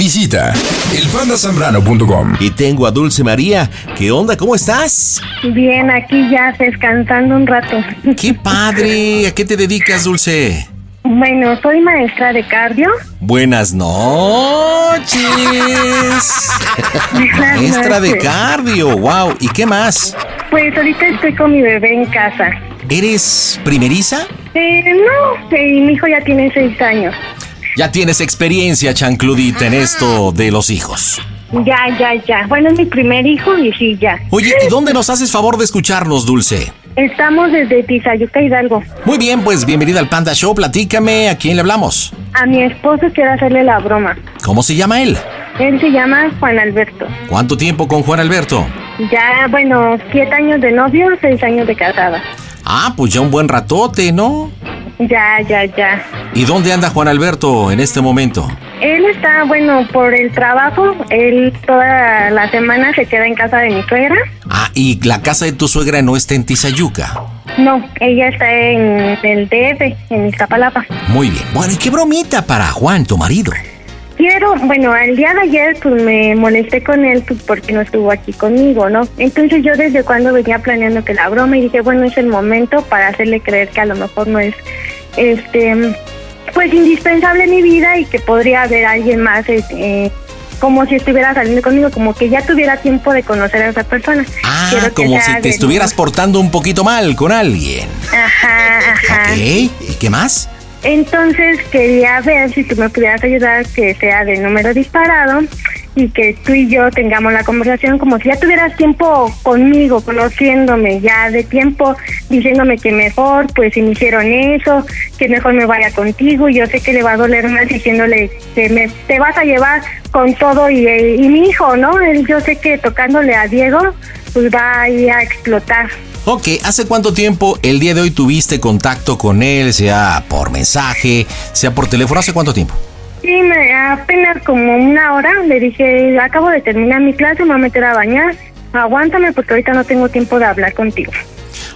Visita elpandasambrano.com. Y tengo a Dulce María. ¿Qué onda? ¿Cómo estás? Bien, aquí ya descansando un rato. ¡Qué padre! ¿A qué te dedicas, Dulce? Bueno, soy maestra de cardio. Buenas noches. maestra de cardio, wow. ¿Y qué más? Pues ahorita estoy con mi bebé en casa. ¿Eres primeriza? Eh, no, eh, mi hijo ya tiene seis años. Ya tienes experiencia, chancludita, en esto de los hijos. Ya, ya, ya. Bueno, es mi primer hijo y sí, ya. Oye, ¿y dónde nos haces favor de escucharnos, Dulce? Estamos desde Tizayuca, Hidalgo. Muy bien, pues bienvenida al Panda Show. Platícame, ¿a quién le hablamos? A mi esposo quiero hacerle la broma. ¿Cómo se llama él? Él se llama Juan Alberto. ¿Cuánto tiempo con Juan Alberto? Ya, bueno, siete años de novio, seis años de casada. Ah, pues ya un buen ratote, ¿no? Ya, ya, ya. ¿Y dónde anda Juan Alberto en este momento? Él está, bueno, por el trabajo. Él toda la semana se queda en casa de mi suegra. Ah, ¿y la casa de tu suegra no está en Tizayuca? No, ella está en el DF, en Iztapalapa. Muy bien. Bueno, ¿y qué bromita para Juan, tu marido? Quiero, bueno, el día de ayer pues me molesté con él pues, porque no estuvo aquí conmigo, ¿no? Entonces yo desde cuando venía planeando que la broma y dije, bueno, es el momento para hacerle creer que a lo mejor no es, este, pues indispensable en mi vida y que podría haber alguien más, eh, como si estuviera saliendo conmigo, como que ya tuviera tiempo de conocer a esa persona. Ah, como si te estuvieras portando un poquito mal con alguien. Ajá, ajá. Ok, ¿y qué más? Entonces quería ver si tú me pudieras ayudar que sea de número disparado y que tú y yo tengamos la conversación como si ya tuvieras tiempo conmigo, conociéndome ya de tiempo, diciéndome que mejor, pues si me hicieron eso, que mejor me vaya contigo y yo sé que le va a doler más diciéndole que me te vas a llevar con todo y, y mi hijo, ¿no? Yo sé que tocándole a Diego, pues va a ir a explotar. Ok, ¿hace cuánto tiempo el día de hoy tuviste contacto con él, sea por mensaje, sea por teléfono? ¿Hace cuánto tiempo? Sí, me, apenas como una hora le dije, acabo de terminar mi clase, me voy a meter a bañar, aguántame porque ahorita no tengo tiempo de hablar contigo.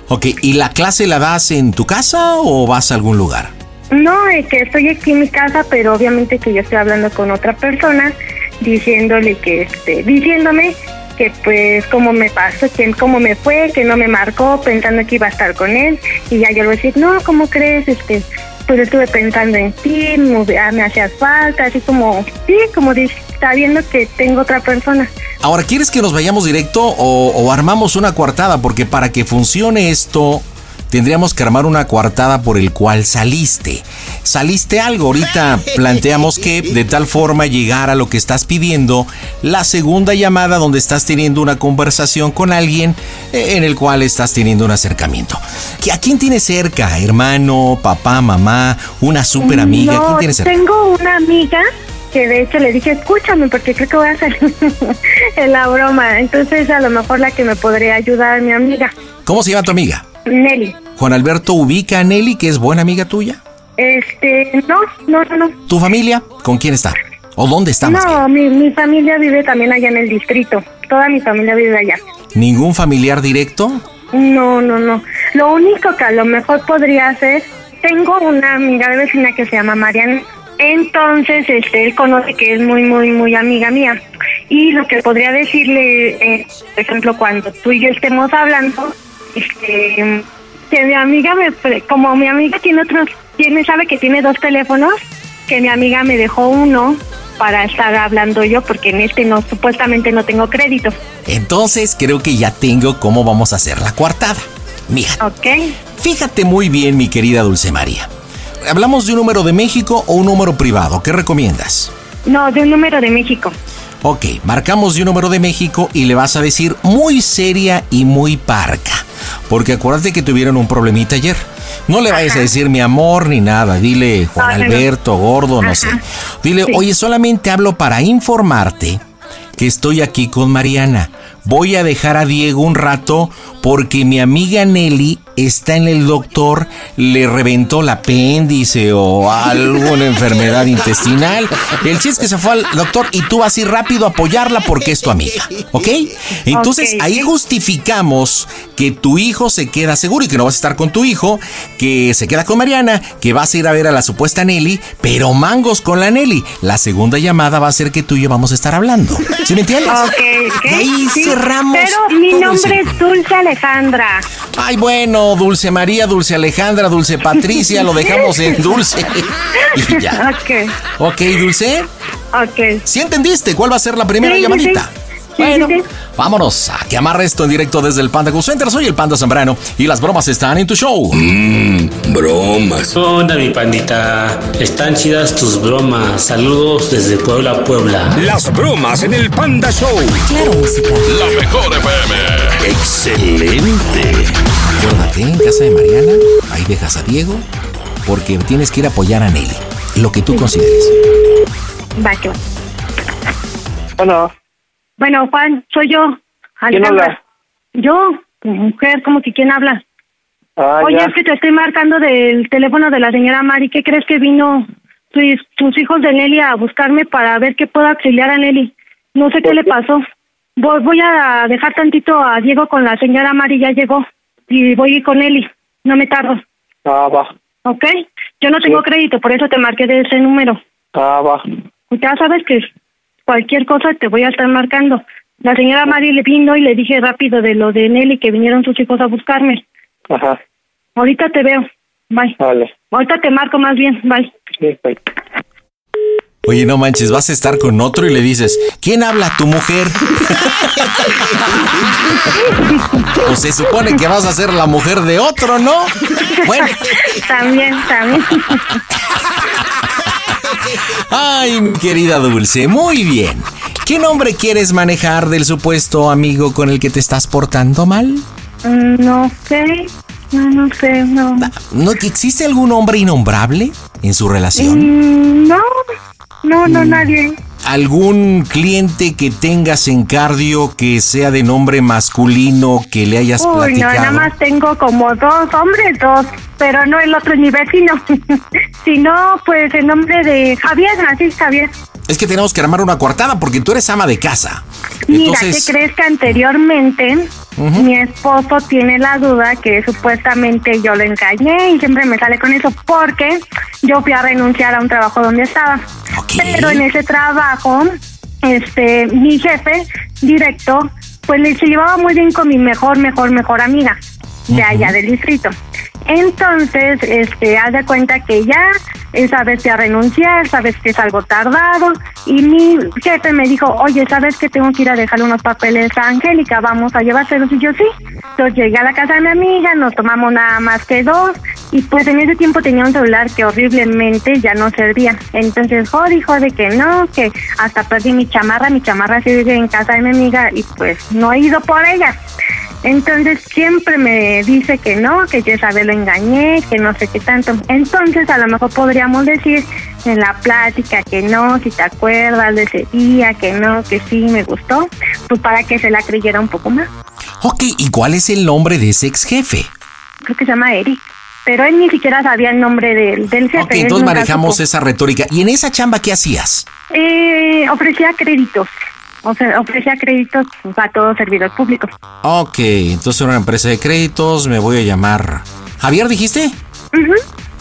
Ok, ¿y la clase la das en tu casa o vas a algún lugar? No, es que estoy aquí en mi casa, pero obviamente que yo estoy hablando con otra persona, diciéndole que, este, diciéndome que pues cómo me pasó, que cómo me fue, que no me marcó pensando que iba a estar con él y ya yo le voy no, ¿cómo crees? Este, pues estuve pensando en ti, me, ah, me hacías falta, así como, sí, como está viendo que tengo otra persona. Ahora, ¿quieres que nos vayamos directo o, o armamos una coartada? Porque para que funcione esto, tendríamos que armar una coartada por el cual saliste. Saliste algo, ahorita planteamos que de tal forma llegar a lo que estás pidiendo, la segunda llamada donde estás teniendo una conversación con alguien eh, en el cual estás teniendo un acercamiento. ¿A quién tienes cerca? ¿Hermano, papá, mamá, una súper amiga? ¿Quién tienes cerca? Tengo una amiga que de hecho le dije, escúchame, porque creo que voy a hacer en la broma. Entonces, a lo mejor la que me podría ayudar, mi amiga. ¿Cómo se llama tu amiga? Nelly. Juan Alberto ubica a Nelly, que es buena amiga tuya. Este, no, no, no. ¿Tu familia? ¿Con quién está? ¿O dónde está? No, mi, mi familia vive también allá en el distrito. Toda mi familia vive allá. ¿Ningún familiar directo? No, no, no. Lo único que a lo mejor podría hacer, tengo una amiga de vecina que se llama Mariana. Entonces, este, él conoce que es muy, muy, muy amiga mía. Y lo que podría decirle, eh, por ejemplo, cuando tú y yo estemos hablando, este, que mi amiga me, como mi amiga tiene otros, tiene, sabe que tiene dos teléfonos, que mi amiga me dejó uno para estar hablando yo, porque en este no, supuestamente no tengo crédito. Entonces creo que ya tengo cómo vamos a hacer la coartada. Mija. Ok. Fíjate muy bien, mi querida Dulce María. ¿Hablamos de un número de México o un número privado? ¿Qué recomiendas? No, de un número de México. Ok, marcamos de un número de México y le vas a decir muy seria y muy parca. Porque acuérdate que tuvieron un problemita ayer. No le vayas a decir mi amor ni nada. Dile Juan Alberto, gordo, no sé. Dile, oye, solamente hablo para informarte que estoy aquí con Mariana. Voy a dejar a Diego un rato porque mi amiga Nelly está en el doctor, le reventó el apéndice o alguna enfermedad intestinal. El chiste es que se fue al doctor y tú vas a ir rápido a apoyarla porque es tu amiga, ¿ok? Entonces ahí justificamos que tu hijo se queda seguro y que no vas a estar con tu hijo, que se queda con Mariana, que vas a ir a ver a la supuesta Nelly, pero mangos con la Nelly. La segunda llamada va a ser que tú y yo vamos a estar hablando. ¿Sí me entiendes? Ok, ahí cerramos. Pero mi nombre es Dulce Alejandra. Ay, bueno, Dulce María, Dulce Alejandra, Dulce Patricia, lo dejamos en Dulce. y ya. Ok. Ok, Dulce. Ok. ¿Sí entendiste cuál va a ser la primera Sí, llamadita? sí. Bueno, sí, sí. vámonos a que amarre esto en directo desde el Panda Center. Soy el Panda Zambrano y las bromas están en tu show. Mmm, bromas. ¿Qué onda, mi pandita? Están chidas tus bromas. Saludos desde Puebla, Puebla. Las bromas en el Panda Show. Claro, música. La mejor FM. Excelente. Acuérdate, en casa de Mariana, ahí dejas a Diego porque tienes que ir a apoyar a Nelly. Lo que tú consideres. Va, que va. Bueno, Bueno, Juan, soy yo. ¿quién Alejandra. habla? Yo, tu mujer, ¿cómo que quién habla? Ah, Oye, ya. es que te estoy marcando del teléfono de la señora Mari. ¿Qué crees que vino tus, tus hijos de Nelly a buscarme para ver qué puedo auxiliar a Nelly? No sé qué le pasó. Voy, voy a dejar tantito a Diego con la señora Mari, ya llegó. Y voy con Nelly. No me tardo. Ah, va. ¿Ok? Yo no tengo Sí. crédito, por eso te marqué de ese número. Ah, va. Ya sabes que cualquier cosa te voy a estar marcando. La señora Mari le vino y le dije rápido de lo de Nelly que vinieron sus hijos a buscarme. Ajá. Ahorita te veo. Bye. Vale. Ahorita te marco más bien. Bye. Sí, bye. Oye, no manches, vas a estar con otro y le dices, ¿quién habla tu mujer? o se supone que vas a ser la mujer de otro, ¿no? Bueno, también, también. ay, mi querida Dulce, muy bien. ¿Qué nombre quieres manejar del supuesto amigo con el que te estás portando mal? Mm, no sé. No, no sé, no. ¿No que existe algún hombre innombrable en su relación? Mm, no, no, no, nadie. ¿Algún cliente que tengas en cardio que sea de nombre masculino que le hayas Uy, no, nada más tengo como dos hombres, dos, pero no el otro es mi vecino. sino, pues el nombre de Javier, así Javier. Es que tenemos que armar una coartada porque tú eres ama de casa. Mira, Entonces, ¿qué crees que anteriormente mi esposo tiene la duda que supuestamente yo lo engañé y siempre me sale con eso porque yo fui a renunciar a un trabajo donde estaba. Pero en ese trabajo, este, mi jefe directo, pues le se llevaba muy bien con mi mejor, mejor, mejor amiga de allá del distrito. Entonces, este, haz de cuenta que ya sabes que a renunciar, sabes que es algo tardado y mi jefe me dijo, oye, sabes que tengo que ir a dejarle unos papeles a Angélica, vamos a llevárselos y yo sí. Entonces llegué a la casa de mi amiga, nos tomamos nada más que dos y pues en ese tiempo tenía un celular que horriblemente ya no servía. Entonces, jode, jode que no, que hasta perdí mi chamarra, mi chamarra sigue en casa de mi amiga y pues no he ido por ella. Entonces siempre me dice que no, que yo esa vez lo engañé, que no sé qué tanto. Entonces a lo mejor podríamos decir en la plática que no, si te acuerdas de ese día, que no, que sí me gustó, pues para que se la creyera un poco más. ok, ¿y cuál es el nombre de ese ex jefe? Creo que se llama Eric. Pero él ni siquiera sabía el nombre del, del jefe. Ok, entonces manejamos esa retórica. ¿Y en esa chamba qué hacías? Eh, ofrecía créditos. O sea, ofrecía créditos a todo servidor público. Ok, entonces era una empresa de créditos, me voy a llamar... ¿Javier dijiste?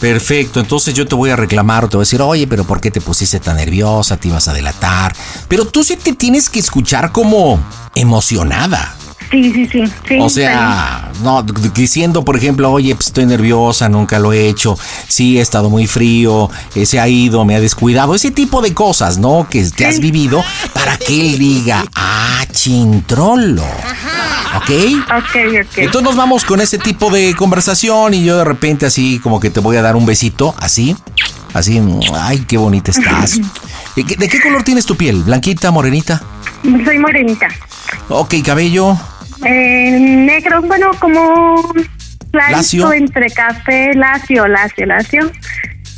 Perfecto, entonces yo te voy a reclamar o te voy a decir, oye, pero ¿por qué te pusiste tan nerviosa? Te ibas a delatar. Pero tú sí te tienes que escuchar como emocionada. Sí, sí, sí. sí O sea, no, diciendo, por ejemplo, oye, pues estoy nerviosa, nunca lo he hecho, sí, he estado muy frío, eh, se ha ido, me ha descuidado, ese tipo de cosas, ¿no? Que, que has vivido para que él diga, ah, chintrolo. ¿Ok? Ok, ok. Entonces nos vamos con ese tipo de conversación y yo de repente así como que te voy a dar un besito, así, así, ay, qué bonita estás. ¿De qué, de qué color tienes tu piel? ¿Blanquita, morenita? Soy morenita. Ok, cabello. Eh, negro, bueno, como Lacio. entre café, lacio, lacio, lacio.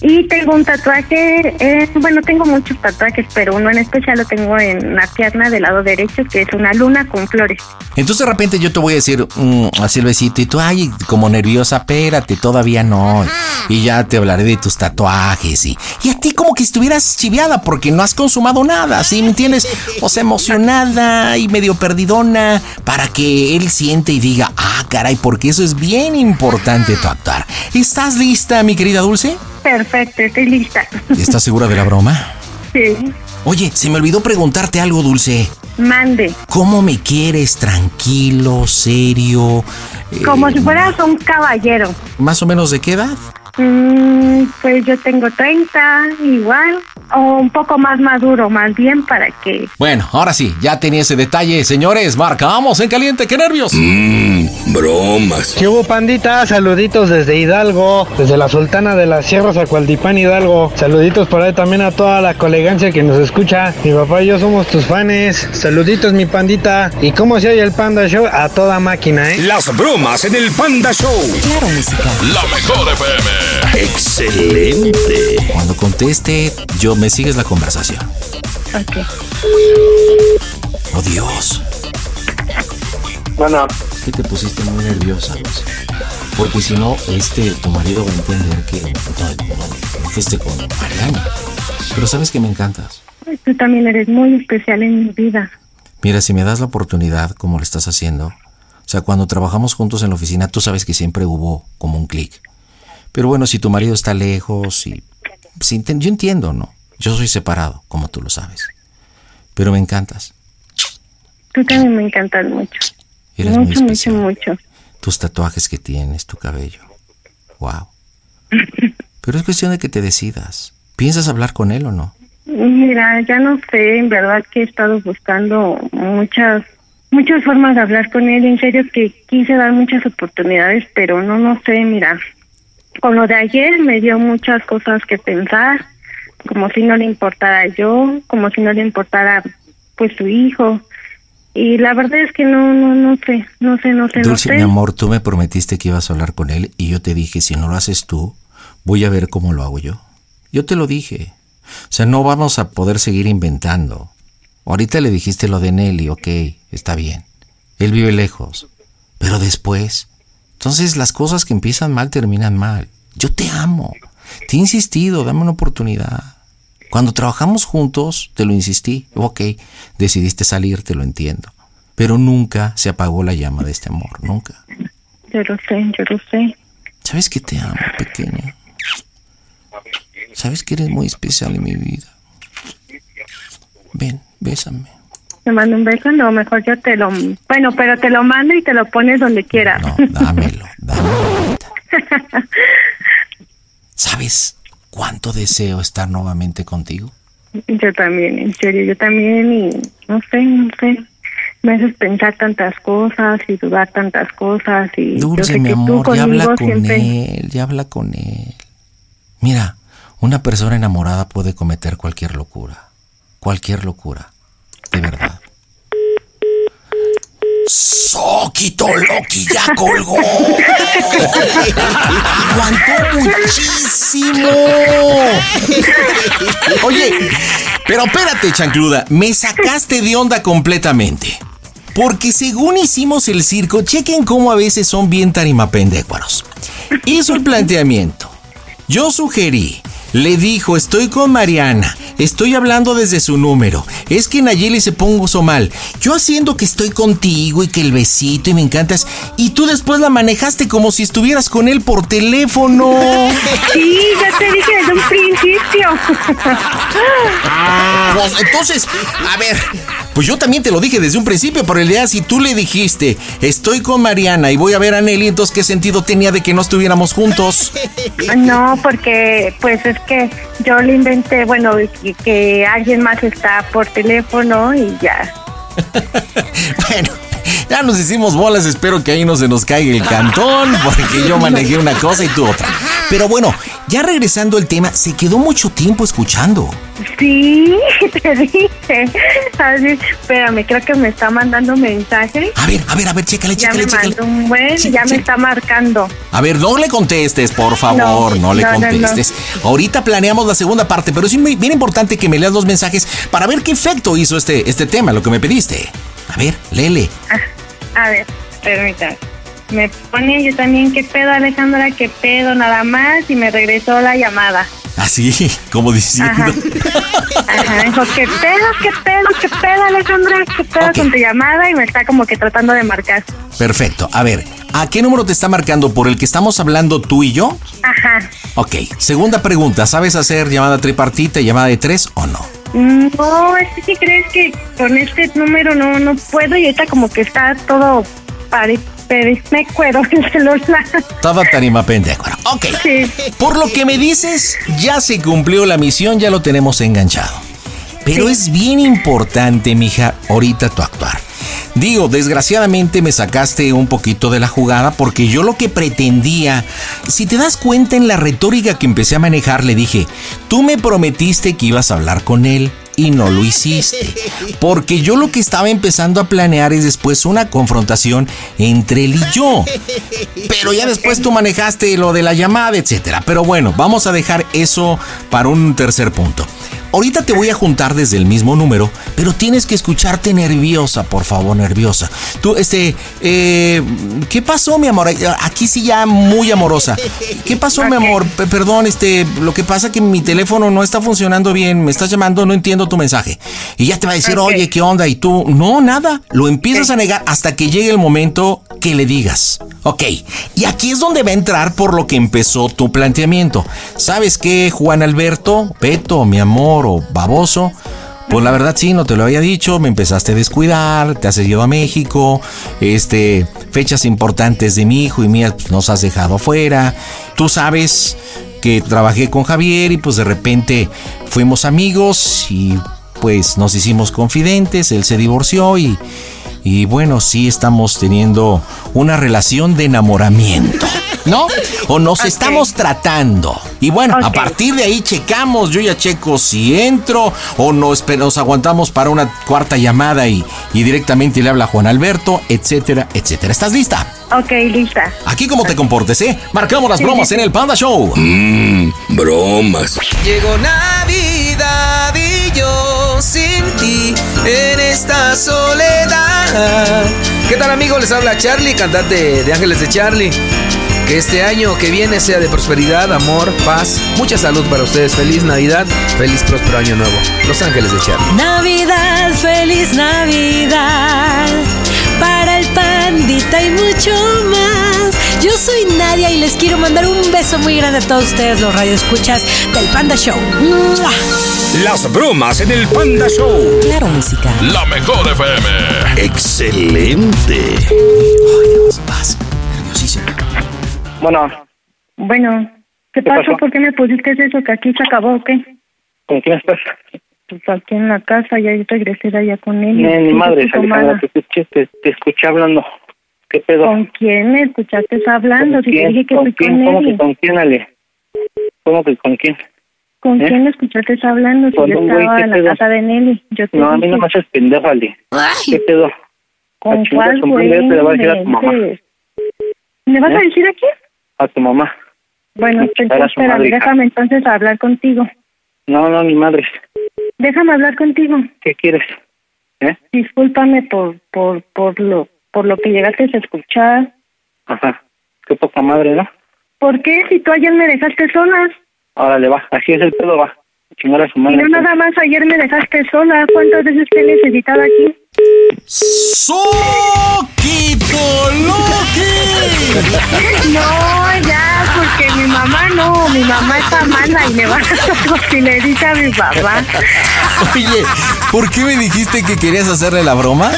Y tengo un tatuaje, eh, bueno, tengo muchos tatuajes, pero uno en especial lo tengo en la pierna del lado derecho, que es una luna con flores. Entonces de repente yo te voy a decir mm, así el besito y tú, ay, como nerviosa, espérate, todavía no. Y ya te hablaré de tus tatuajes y, y a ti como que estuvieras chiviada porque no has consumado nada, ¿sí? ¿Me entiendes? O sea, emocionada y medio perdidona para que él siente y diga, ah, caray, porque eso es bien importante tu actuar. ¿Estás lista, mi querida Dulce? Perfecto, estoy lista. ¿Estás segura de la broma? Sí, Oye, se me olvidó preguntarte algo, Dulce. mande. ¿Cómo me quieres? ¿Tranquilo? ¿Serio? Eh, Como si fueras un caballero. ¿Más o menos de qué edad? Mm, pues yo tengo 30, igual, o un poco más maduro, más bien para que... Bueno, ahora sí, ya tenía ese detalle. Señores, marcamos en caliente. ¡Qué nervios! Mmm, bromas. ¿Qué hubo, pandita? Saluditos desde Hidalgo, desde la Sultana de las Sierras a Cualdipán, Hidalgo. Saluditos por ahí también a toda la colegancia que nos escucha. Mi papá y yo somos tus fans. Saluditos, mi pandita. ¿Y cómo se oye el Panda Show? A toda máquina, ¿eh? Las bromas en el Panda Show. Claro, música. La mejor FM. Excelente. Cuando conteste, yo me sigues la conversación. Ok. Oh, Dios. Bueno, Sí te pusiste muy nerviosa, Dulce. Porque si no, este, tu marido va a entender que no, no, no fuiste con Mariana. Pero sabes que me encantas. Tú también eres muy especial en mi vida. Mira, si me das la oportunidad, como lo estás haciendo, o sea, cuando trabajamos juntos en la oficina, tú sabes que siempre hubo como un clic. Pero bueno, si tu marido está lejos y... yo entiendo, ¿no? Yo soy separado, como tú lo sabes. Pero me encantas. Tú también me encantas mucho. Eres muy mucho, mucho, especial. mucho. Tus tatuajes que tienes, tu cabello. Wow. Pero es cuestión de que te decidas. ¿Piensas hablar con él o no? Mira, ya no sé, en verdad que he estado buscando muchas muchas formas de hablar con él. En serio que quise dar muchas oportunidades, pero no, no sé, mira. Con lo de ayer me dio muchas cosas que pensar, como si no le importara yo, como si no le importara pues su hijo. Y la verdad es que no, no, no sé, no sé, no sé, Dulce, no sé. mi amor, tú me prometiste que ibas a hablar con él y yo te dije, si no lo haces tú, voy a ver cómo lo hago yo. Yo te lo dije. O sea, no vamos a poder seguir inventando. Ahorita le dijiste lo de Nelly, ok, está bien. Él vive lejos. Pero después, entonces las cosas que empiezan mal terminan mal. Yo te amo. Te he insistido, dame una oportunidad. Cuando trabajamos juntos, te lo insistí. Ok, decidiste salir, te lo entiendo. Pero nunca se apagó la llama de este amor, nunca. Yo lo sé, yo lo sé. ¿Sabes que te amo, pequeña? ¿Sabes que eres muy especial en mi vida? Ven, bésame. ¿Me mando un beso? No, mejor yo te lo... Bueno, pero te lo mando y te lo pones donde quieras. No, dámelo, dámelo. ¿Sabes cuánto deseo estar nuevamente contigo? Yo también, en serio, yo también y no sé, no sé. Me haces pensar tantas cosas y dudar tantas cosas y yo Dulce, sé mi que tú amor, ya habla con siempre... él, ya habla con él. Mira, una persona enamorada puede cometer cualquier locura. Cualquier locura. De verdad. Soquito Loki ya colgó. Aguantó muchísimo. Oye, pero espérate, chancluda, me sacaste de onda completamente. Porque según hicimos el circo, chequen cómo a veces son bien tarimapendécuaros. Hizo el planteamiento. Yo sugerí, le dijo, estoy con Mariana, estoy hablando desde su número, es que Nayeli se puso mal, yo haciendo que estoy contigo y que el besito y me encantas, y tú después la manejaste como si estuvieras con él por teléfono. Sí, ya te dije desde un principio. Pues entonces, a ver, Pues yo también te lo dije desde un principio, pero el día si tú le dijiste, estoy con Mariana y voy a ver a Nelly, entonces ¿qué sentido tenía de que no estuviéramos juntos? No, porque pues es que yo le inventé, bueno, y que alguien más está por teléfono y ya. bueno, ya nos hicimos bolas, espero que ahí no se nos caiga el cantón, porque yo manejé una cosa y tú otra. Pero bueno, ya regresando al tema, se quedó mucho tiempo escuchando. Sí, te dije. Así, espérame, creo que me está mandando mensaje. A ver, a ver, a ver, chécale, Ya chécale, me chécale. mandó un buen, Sí, ya sí. me está marcando. A ver, no le contestes, por favor, no, No, le no, no, no. contestes. Ahorita planeamos la segunda parte, pero es muy- bien importante que me leas los mensajes para ver qué efecto hizo este, este tema, lo que me pediste. A ver, lele. Ah, a ver, permítame. Me pone yo también, ¿qué pedo, Alejandra? ¿Qué pedo? Nada más. Y me regresó la llamada. Así, como diciendo. Ajá. Ajá, dijo, ¿qué pedo, qué pedo, qué pedo, Alejandra? ¿Qué pedo con tu llamada? Y me está como que tratando de marcar. Perfecto. A ver, ¿a qué número te está marcando? ¿Por el que estamos hablando tú y yo? Ajá. Ok. Segunda pregunta, ¿sabes hacer llamada tripartita y llamada de tres o no? No, es que crees que con este número no no puedo y ahorita como que está todo pare, me cuero el celular. Todo tarima pendejo. Ok. Sí. Por lo que me dices, ya se cumplió la misión, ya lo tenemos enganchado. Pero es bien importante, mija, ahorita tu actuar. Digo, desgraciadamente me sacaste un poquito de la jugada porque yo lo que pretendía, si te das cuenta en la retórica que empecé a manejar, le dije, tú me prometiste que ibas a hablar con él y no lo hiciste. Porque yo lo que estaba empezando a planear es después una confrontación entre él y yo. Pero ya después tú manejaste lo de la llamada, etcétera. Pero bueno, vamos a dejar eso para un tercer punto. Ahorita te voy a juntar desde el mismo número, pero tienes que escucharte nerviosa, por favor, nerviosa. Tú, este, eh, ¿qué pasó, mi amor? Aquí sí ya muy amorosa. ¿Qué pasó, mi amor? P- perdón, este, lo que pasa que mi teléfono no está funcionando bien, me estás llamando, no entiendo tu mensaje. Y ya te va a decir, oye, ¿qué onda? Y tú, no, nada. Lo empiezas a negar hasta que llegue el momento que le digas. Ok, y aquí es donde va a entrar por lo que empezó tu planteamiento. ¿Sabes qué, Juan Alberto, Peto, mi amor o baboso? Pues la verdad sí, no te lo había dicho, me empezaste a descuidar, te has ido a México, este, fechas importantes de mi hijo y mías pues, nos has dejado fuera. Tú sabes que trabajé con Javier y pues de repente fuimos amigos y pues nos hicimos confidentes, él se divorció y, y bueno, sí estamos teniendo una relación de enamoramiento, ¿no? O nos estamos tratando. Y bueno, a partir de ahí checamos, yo ya checo si entro o nos, nos aguantamos para una cuarta llamada y, y directamente le habla Juan Alberto, etcétera, etcétera. ¿Estás lista? Ok, lista. Aquí como te comportes, ¿eh? Marcamos las bromas en el Panda Show. Mmm, bromas. Llegó Navidad sin ti en esta soledad. ¿Qué tal amigos? Les habla Charlie, cantante de Ángeles de Charlie. Que este año que viene sea de prosperidad, amor, paz, mucha salud para ustedes. Feliz Navidad, feliz próspero año nuevo. Los Ángeles de Charlie. Navidad, feliz Navidad. Para el pandita y mucho más. Yo soy Nadia y les quiero mandar un beso muy grande a todos ustedes, los radioescuchas del Panda Show. ¡Mua! Las bromas en el Panda Show. Claro, música. La mejor FM. Excelente. Vas, nerviosísimo. Bueno, Bueno, ¿qué, ¿Qué pasó? pasó? ¿Por qué me pusiste eso? ¿Que aquí se acabó o qué? ¿con quién estás? Pues aquí en la casa, ya yo regresé de allá con él. Ni, madre, Alejandra, tomada. te escuché, te, te escuché hablando. ¿Qué pedo? ¿Con quién me escuchaste hablando? ¿Con Si te quién? dije que ¿Con quién? con ¿Cómo él. que con quién, Ale? ¿Cómo que con quién? ¿Con ¿Eh? quién me escuchaste hablando? Si Con yo un güey, estaba ¿qué en la pedo? casa de Nelly. Yo te No, a mí dije, no me haces pendejo, Ale. ¿Qué pedo? ¿con a chingar cuál güey? madre, la voy a decir a tu mamá. ¿Le vas a ¿Eh? decir a quién? A tu mamá. Bueno, a entonces, madre, hija. déjame entonces hablar contigo. No, no, ni madres. Déjame hablar contigo. ¿Qué quieres? ¿Eh? Discúlpame por, por, por lo, por lo que llegaste a escuchar. Ajá. Qué poca madre, ¿no? ¿Por qué? Si tú ayer me dejaste sola. Órale, va. Así es el pedo, va. Chingar a su Y madre. no nada más ayer me dejaste sola. ¿Cuántas veces te he necesitado aquí? ¡Soquito Loki! No, ya, porque mi mamá no, mi mamá está mala y me va a hacer cocinerita a mi papá. Oye, ¿por qué me dijiste que querías hacerle la broma?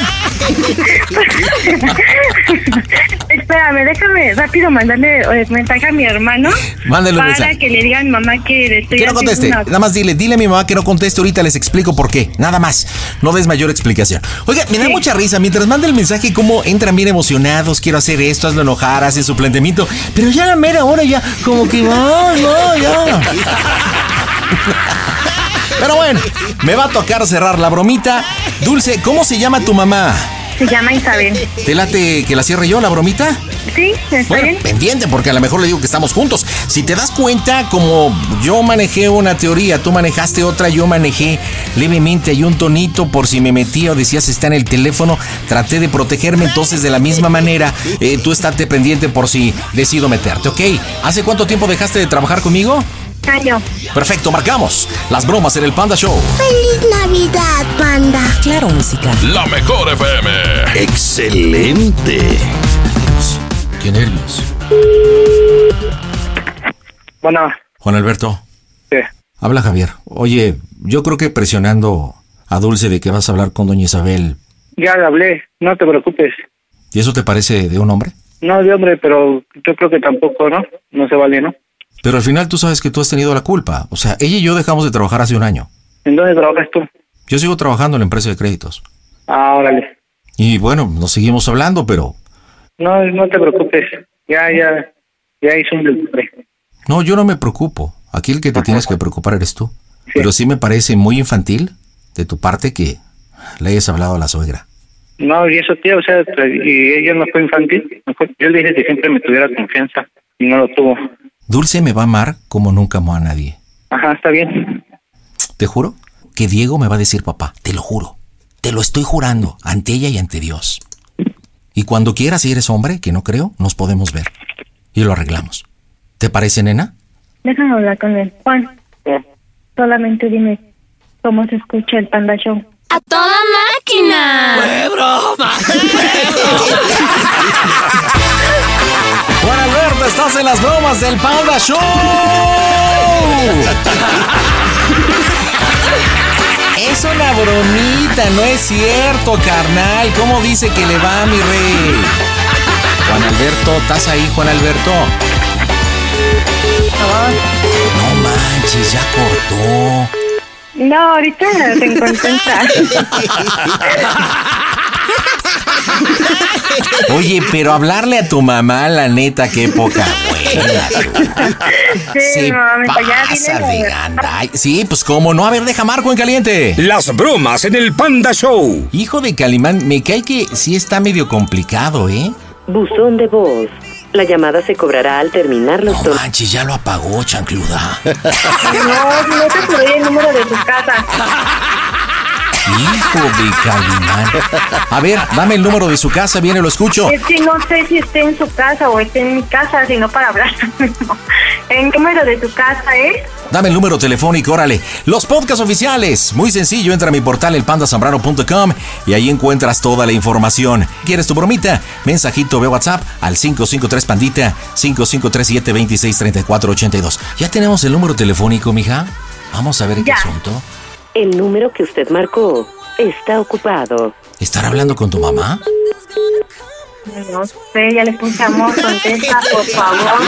Espérame, déjame rápido mandarle eh, mensaje a mi hermano. Mándale para mensaje. que le diga a mi mamá que le estoy Que no conteste. una- Nada más dile, dile a mi mamá que no conteste. Ahorita les explico por qué. Nada más. No des mayor explicación. Oiga, me da mucha risa. Mientras manda el mensaje, como entran bien emocionados. Quiero hacer esto, hazlo enojar, hacen su planteamiento. Pero ya a la mera hora, ya, como que no, no, ya. Pero bueno, me va a tocar cerrar la bromita. Dulce, ¿cómo se llama tu mamá? Se llama Isabel. ¿Te late que la cierre yo, la bromita? Sí, está Bueno, bien. pendiente, porque a lo mejor le digo que estamos juntos. Si te das cuenta, como yo manejé una teoría, tú manejaste otra, yo manejé levemente, hay un tonito por si me metía o decías está en el teléfono, traté de protegerme, entonces de la misma manera, eh, tú estate pendiente por si decido meterte, ¿ok? ¿Hace cuánto tiempo dejaste de trabajar conmigo? Año. Perfecto, marcamos las bromas en el Panda Show. ¡Feliz Navidad, panda! Claro, música. La mejor FM. Excelente. Qué nervios. Bueno, Juan Alberto, ¿qué? habla Javier. Oye, yo creo que presionando a Dulce de que vas a hablar con doña Isabel, Ya le hablé, no te preocupes. ¿y eso te parece de un hombre? No, de hombre, pero yo creo que tampoco, ¿no? No se vale, ¿no? Pero al final tú sabes que tú has tenido la culpa. O sea, ella y yo dejamos de trabajar hace un año. ¿En dónde trabajas tú? Yo sigo trabajando en la empresa de créditos. Ah, órale. Y bueno, nos seguimos hablando, pero No, no te preocupes. Ya, ya, ya hice un no, yo no me preocupo. Aquí el que te tienes que preocupar eres tú. Pero sí me parece muy infantil de tu parte que le hayas hablado a la suegra. No, y eso, tío, o sea, y ella no fue infantil. Yo le dije que siempre me tuviera confianza y no lo tuvo. Dulce me va a amar como nunca amó a nadie. Ajá, está bien. Te juro que Diego me va a decir papá, te lo juro. Te lo estoy jurando ante ella y ante Dios. Y cuando quieras, si eres hombre, que no creo, nos podemos ver. Y lo arreglamos. ¿Te parece, nena? Déjame hablar con él. Juan, solamente dime cómo se escucha el Panda Show. ¡A toda máquina! Juan Alberto, estás en las bromas del Panda Show. Es una bromita, no es cierto, carnal. ¿Cómo dice que le va, mi rey? Juan Alberto, ¿estás ahí, Juan Alberto? No manches, ya cortó. No, ahorita se contenta. Oye, pero hablarle a tu mamá, la neta, qué poca buena. Sí, Se mami, pues ya pasa de ganda. Sí, pues cómo no. A ver, deja Marco en caliente. Las bromas en el Panda Show. Hijo de Calimán, me cae que sí está medio complicado, ¿eh? Buzón de voz. La llamada se cobrará al terminar los No manches, ya lo apagó, chancluda. No, no te el número de su casa. Hijo de Calimán. A ver, dame el número de su casa, viene, lo escucho. Es que no sé si esté en su casa o esté en mi casa, sino para hablar. ¿El número de tu casa es? Dame el número telefónico, órale. Los podcasts oficiales. Muy sencillo, entra a mi portal elpandasambrano.com y ahí encuentras toda la información. ¿Quieres tu bromita? Mensajito de WhatsApp al 553 Pandita 5537 263482. ¿Ya tenemos el número telefónico, mija? Vamos a ver qué Ya. asunto. El número que usted marcó está ocupado. ¿Estar hablando con tu mamá? No sé, ya le puse amor, contesta, por favor.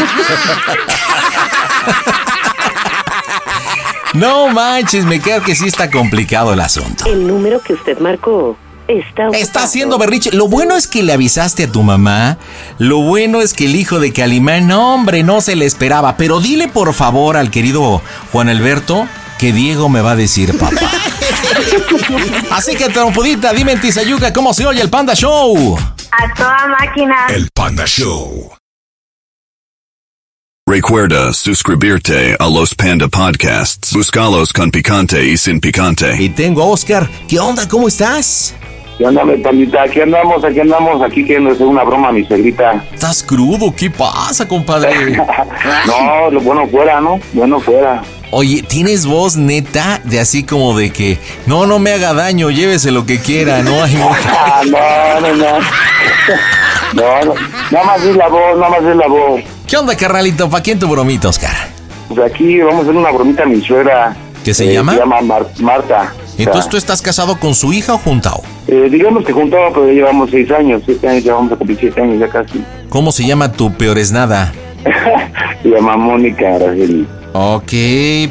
No manches, me queda que sí está complicado el asunto. El número que usted marcó está ocupado. Está haciendo berriche. Lo bueno es que le avisaste a tu mamá. Lo bueno es que el hijo de Calimán, no, hombre, no se le esperaba. Pero dile por favor al querido Juan Alberto que Diego me va a decir papá. Así que, trompudita, dime en Tizayuca cómo se oye el Panda Show. A toda máquina. El Panda Show. Recuerda suscribirte a los Panda Podcasts. Buscalos con picante y sin picante. Y tengo a Oscar. ¿Qué onda? ¿Cómo estás? ¿Qué onda, mi pandita? Aquí andamos, aquí andamos, aquí queriendo hacer una broma mi cegrita. ¿Estás crudo? ¿Qué pasa, compadre? no, lo bueno fuera, ¿no? Bueno fuera. Oye, tienes voz neta de así como de que no, no me haga daño, llévese lo que quiera, no hay Ah, no, no, no. No, no. Nada más es la voz, nada más es la voz. ¿Qué onda, carnalito? ¿Para quién tu bromita, Oscar? Pues aquí vamos a hacer una bromita a mi suegra. ¿Qué se Eh, llama? Se llama Mar- Marta. Entonces tú estás casado con su hija o juntado? Eh, digamos que juntado, pero ya llevamos seis años. Siete años, ya vamos a cumplir siete años ya casi. ¿Cómo se llama tu peor es nada? Se llama Mónica Araceli. Ok,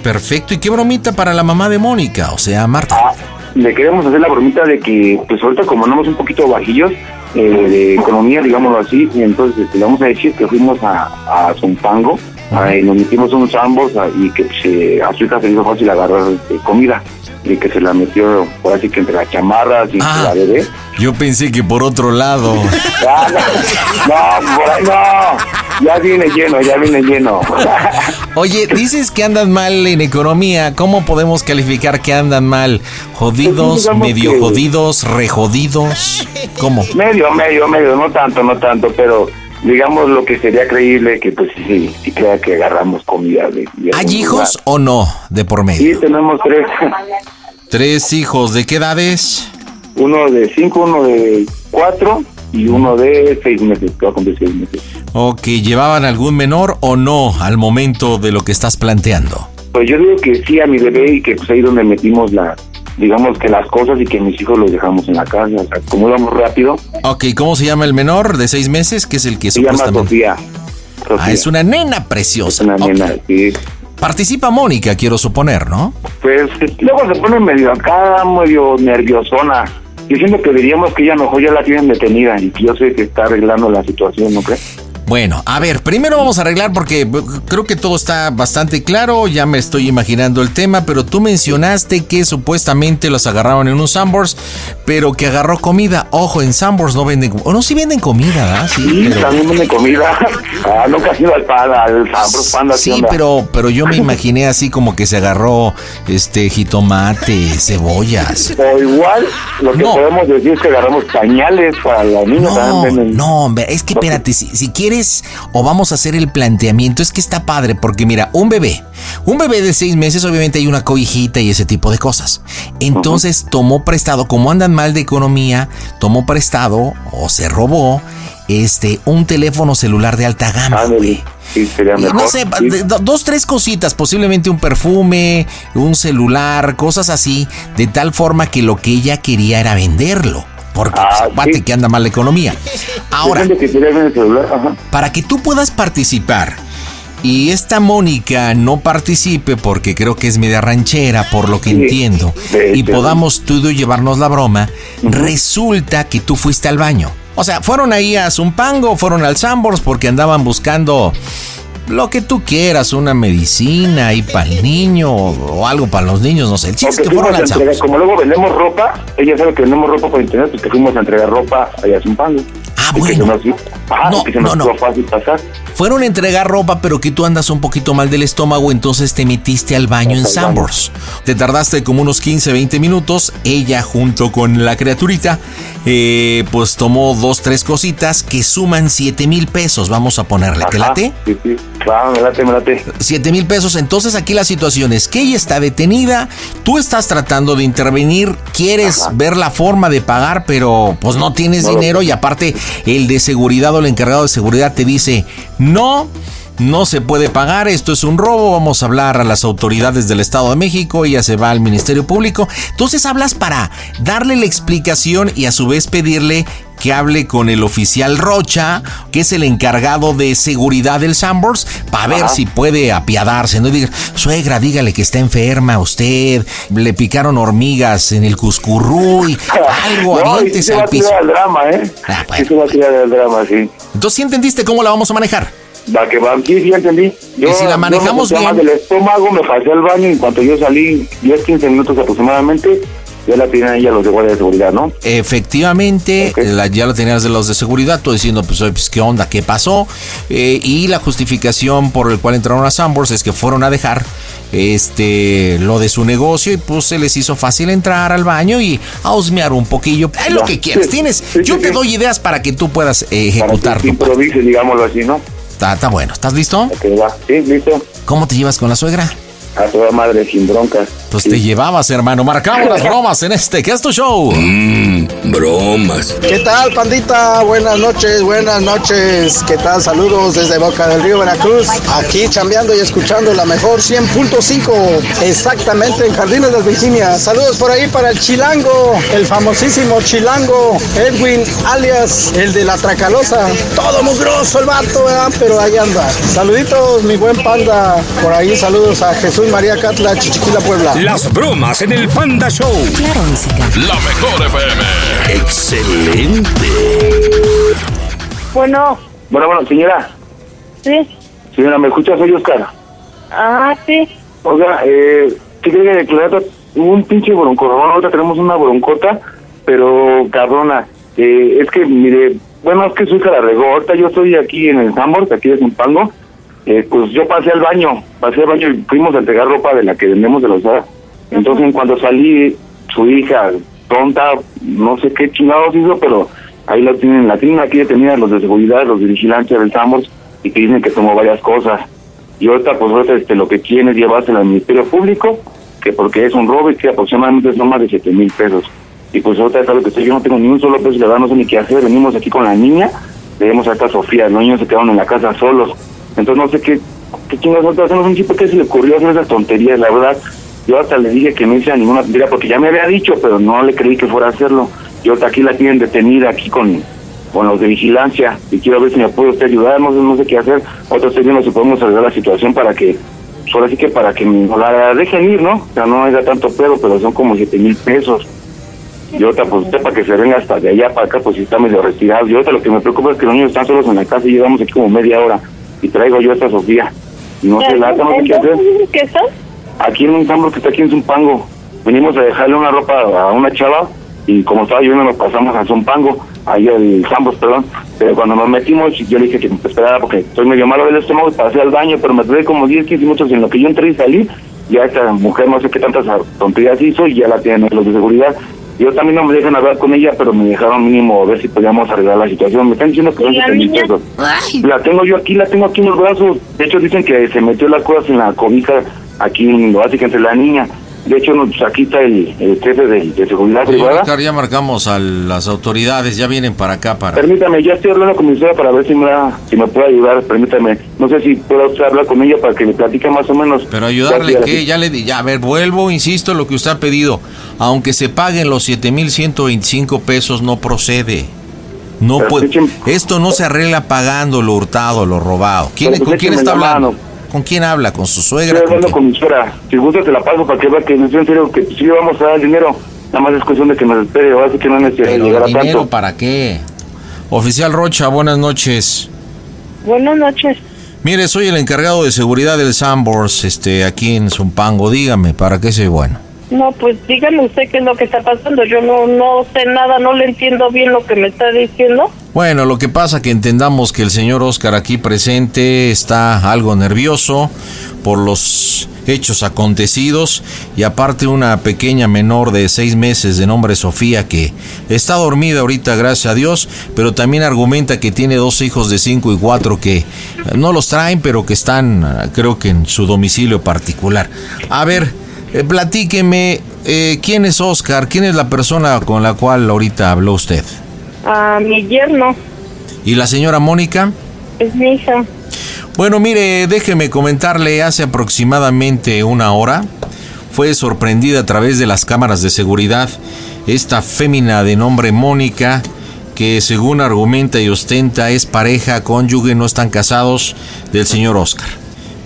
perfecto. ¿Y qué bromita para la mamá de Mónica? O sea, Marta. Ah, le queremos hacer la bromita de que, pues ahorita como andamos un poquito bajillos eh, de economía, digámoslo así, y entonces este, le vamos a decir que fuimos a, a Zumpango, ah, y nos metimos unos ambos ah, y que pues, eh, a su hija se le hizo fácil agarrar este, comida y que se la metió por así que entre las chamarras y Ah. la bebé. Yo pensé que por otro lado. Ah, no, no, por ahí no, ya viene lleno, ya viene lleno. Oye, dices que andan mal en economía. ¿Cómo podemos calificar que andan mal? ¿Jodidos, Pues, medio que- jodidos, rejodidos? ¿Cómo? Medio, medio, medio, no tanto, no tanto, pero digamos lo que sería creíble que pues sí, sí crea que agarramos comida de, de ¿Hay hijos lugar. o no de por medio? Sí, tenemos tres. Tres hijos. ¿De qué edades? Uno de cinco, uno de cuatro y uno de seis meses, que va a cumplir seis meses. Ok, ¿llevaban algún menor o no al momento de lo que estás planteando? Pues yo digo que sí a mi bebé y que pues ahí donde metimos la, digamos que las cosas y que mis hijos los dejamos en la casa. O sea, como íbamos rápido, Ok, ¿cómo se llama el menor de seis meses? Que es el que se llama supuestamente... Sofía. Sofía. Ah, es una nena preciosa. Una Ok. nena, sí. Participa Mónica, quiero suponer, ¿no? Pues luego se pone medio acá, medio nerviosona. Yo siento que diríamos que ella mejor ya la tienen detenida y que yo sé que está arreglando la situación, ¿no crees? Bueno, a ver, primero vamos a arreglar porque creo que todo está bastante claro, ya me estoy imaginando el tema, pero tú mencionaste que supuestamente los agarraron en unos Sambors, pero que agarró comida. Ojo, en Sambors no venden, o no, sí venden comida, ¿verdad? Sí, Sí, pero- también vende comida. Ah, nunca has ido al panda, al Sambros Panda. ¿qué Sí, pero, pero yo me imaginé así como que se agarró este jitomate, cebollas. O igual, lo que No. podemos decir es que agarramos pañales para los niños. No, venden. no, hombre, es que espérate, si, si quieres o vamos a hacer el planteamiento, es que está padre, porque mira, un bebé, un bebé de seis meses, obviamente hay una cobijita y ese tipo de cosas. Entonces tomó prestado, como andan mal de economía, tomó prestado o se robó este un teléfono celular de alta gama. güey. Sí, sería Y mejor. No sé, sí. dos, tres cositas, posiblemente un perfume, un celular, cosas así, de tal forma que lo que ella quería era venderlo. Porque pues, Ah, sí. que anda mal la economía. Ahora, que el celular, para que tú puedas participar y esta Mónica no participe porque creo que es media ranchera, por lo que Sí. entiendo, De y podamos tú y yo llevarnos la broma, resulta que tú fuiste al baño. O sea, fueron ahí a Zumpango, fueron al Sambors porque andaban buscando lo que tú quieras, una medicina ahí para el niño o, algo para los niños, no sé. El chiste es que fueron al como luego vendemos ropa, ella sabe que vendemos ropa por internet, pues que fuimos a entregar ropa allá a Zumpango. Ah, Y que se bueno. nos, ajá, No, que se nos no, no. fácil pasar. Fueron a entregar ropa, pero que tú andas un poquito mal del estómago, entonces te metiste al baño en. Sambors. Te tardaste como unos 15, 20 minutos. Ella, junto con la criaturita, eh, pues tomó dos, tres cositas que suman 7 mil pesos. Vamos a ponerle. ¿Te late? Sí, sí. Claro, me late, me late. 7 mil pesos. Entonces aquí la situación es que ella está detenida, tú estás tratando de intervenir, quieres Ajá. ver la forma de pagar, pero pues no tienes No dinero y aparte el de seguridad o el encargado de seguridad te dice, no. No se puede pagar, esto es un robo, vamos a hablar a las autoridades del Estado de México, ella se va al Ministerio Público. Entonces hablas para darle la explicación y a su vez pedirle que hable con el oficial Rocha, que es el encargado de seguridad del Sambors, para ver si puede apiadarse, ¿no? Diga, suegra, dígale que está enferma usted, le picaron hormigas en el cuscurruy, algo, no, y al piso. drama, ¿eh? Ah, bueno. Sí se va a tirar al drama, sí. Entonces, ¿sí entendiste cómo la vamos a manejar? Va que va, sí, sí, entendí. Yo, Y si la yo manejamos me sentía bien- del estómago, me pasé al baño y en cuanto yo salí, 10, 15 minutos aproximadamente, ya la tienen ella los de guardia de seguridad, ¿no? Efectivamente, Ok. la- ya lo tenías de los de seguridad, tú diciendo, pues, pues, ¿qué onda? ¿Qué pasó? Eh, y la justificación por el cual entraron a Sambors es que fueron a dejar este lo de su negocio y pues se les hizo fácil entrar al baño y a husmear un poquillo. Es lo que quieras. Sí, Tienes, sí, yo sí, te doy ideas para que tú puedas eh, Para que digámoslo así, ¿no? Está, está bueno. ¿Estás listo? Ok, va. Sí, listo. ¿Cómo te llevas con la suegra? A toda madre sin broncas. Pues te llevabas, hermano. Marcamos las bromas en este, que es tu show. Mmm, bromas. ¿Qué tal, pandita? Buenas noches, buenas noches. ¿Qué tal? Saludos desde Boca del Río, Veracruz. Aquí chambeando y escuchando la mejor 100.5, exactamente en Jardines de Virginia. Saludos por ahí para el Chilango, el famosísimo Chilango, Edwin, alias el de la Tracalosa. Todo mugroso el vato, ¿verdad? Pero ahí anda. Saluditos, mi buen panda. Por ahí saludos a Jesús María Catla, Chichiquila, Puebla. Las bromas en el Panda Show. Claro, música. La mejor FM. Excelente. Bueno, Bueno, bueno, señora. sí. Señora, ¿me escucha? Soy Oscar. Ah, sí. Oiga, eh, ¿qué cree que un pinche broncorrón? Ahorita tenemos una broncota, pero cabrona. Eh, es que, mire, bueno, es que su hija la regó. Ahorita yo estoy aquí en el Sambor, aquí de Zumpango. Eh, pues yo pasé al baño, pasé al baño y fuimos a entregar ropa de la que vendemos de los Entonces, cuando salí, su hija, tonta, no sé qué chingados hizo, pero ahí la tienen, la tienen aquí detenida los de seguridad, los de vigilancia del Sambor, y que dicen que tomó varias cosas. Y ahorita, pues ahorita este, lo que quieren es llevarse al Ministerio Público, que porque es un robo y que aproximadamente son más de 7 mil pesos. Y pues ahorita está lo que estoy, yo no tengo ni un solo peso de no sé ni qué hacer. Venimos aquí con la niña, le dimos a esta Sofía, los niños se quedaron en la casa solos. Entonces no sé qué, qué chingados hacemos, un chico que se le ocurrió hacer esas tonterías, la verdad. Yo hasta le dije que no hiciera ninguna tontería, porque ya me había dicho, pero no le creí que fuera a hacerlo. Y ahorita aquí la tienen detenida, aquí con, con los de vigilancia, y quiero ver si me puede usted ayudar, no sé, no sé qué hacer. Otro estoy viendo si podemos arreglar la situación para que, ahora sí que para que nos la dejen ir, ¿no? O sea, no haya tanto pedo, pero son como siete mil pesos. Y ahorita, pues usted para que se venga hasta de allá para acá, pues sí está medio retirado. Y ahorita lo que me preocupa es que los niños están solos en la casa y llevamos aquí como media hora. Y traigo yo a esta Sofía. Y no sé, la neta, no sé qué hacer. ¿Qué estás? Aquí en un tambor que está aquí en Zumpango. Venimos a dejarle una ropa a una chava y como estaba lloviendo nos pasamos a Zumpango, ahí al Zambos, perdón. Pero cuando nos metimos yo le dije que me esperara porque estoy medio malo del estómago y pasé al baño, pero me tuve como 10, 15 minutos en lo que yo entré y salí. Ya esta mujer no sé qué tantas tonterías hizo y ya la tienen los de seguridad. Yo también no me dejan hablar con ella, pero me dejaron mínimo a ver si podíamos arreglar la situación. Me están diciendo que son ¿Y la 7 mil pesos. La tengo yo aquí, la tengo aquí en los brazos. De hecho, dicen que se metió las cosas en la cobija aquí, en lo básico entre la niña. De hecho, nos, aquí está el, el jefe de, de seguridad Oye, privada. Oscar, ya marcamos a las autoridades, ya vienen para acá para... Permítame, ya estoy hablando con mi señora para ver si me, si me puede ayudar. Permítame. No sé si puedo usted hablar con ella para que me platique más o menos. Pero ayudarle que ya le di, ya, a ver, vuelvo, insisto, lo que usted ha pedido. Aunque se paguen los 7.125 pesos, no procede. No puede. Esto no se arregla pagando lo hurtado, lo robado. ¿Quién, ¿Con quién écheme está la hablando? ¿Con quién habla? ¿Con su Estoy suegra? ¿Con hablando quién? con mi suegra. Si gusta, te la paso para que vea que estoy en serio, que sí le vamos a dar el dinero. Nada más es cuestión de que nos espere. Ahora sí que no es necesario llegar a dinero tanto. para qué? Oficial Rocha, buenas noches. Buenas noches. Mire, soy el encargado de seguridad del Sambors, este, aquí en Zumpango. Dígame, ¿para qué soy bueno? No, pues dígame usted qué es lo que está pasando. Yo no, no sé nada, no le entiendo bien lo que me está diciendo. Bueno, lo que pasa que entendamos que el señor Oscar aquí presente está algo nervioso por los hechos acontecidos y aparte una pequeña menor de seis meses de nombre Sofía que está dormida ahorita gracias a Dios, pero también argumenta que tiene dos hijos de cinco y cuatro que no los traen, pero que están creo que en su domicilio particular. A ver, eh, platíqueme, eh, ¿quién es Oscar? ¿Quién es la persona con la cual ahorita habló usted? A mi yerno ¿Y la señora Mónica? es mi hija. Bueno, mire, déjeme comentarle, hace aproximadamente una hora fue sorprendida a través de las cámaras de seguridad esta fémina de nombre Mónica, que según argumenta y ostenta es pareja, cónyuge, no están casados del señor Oscar.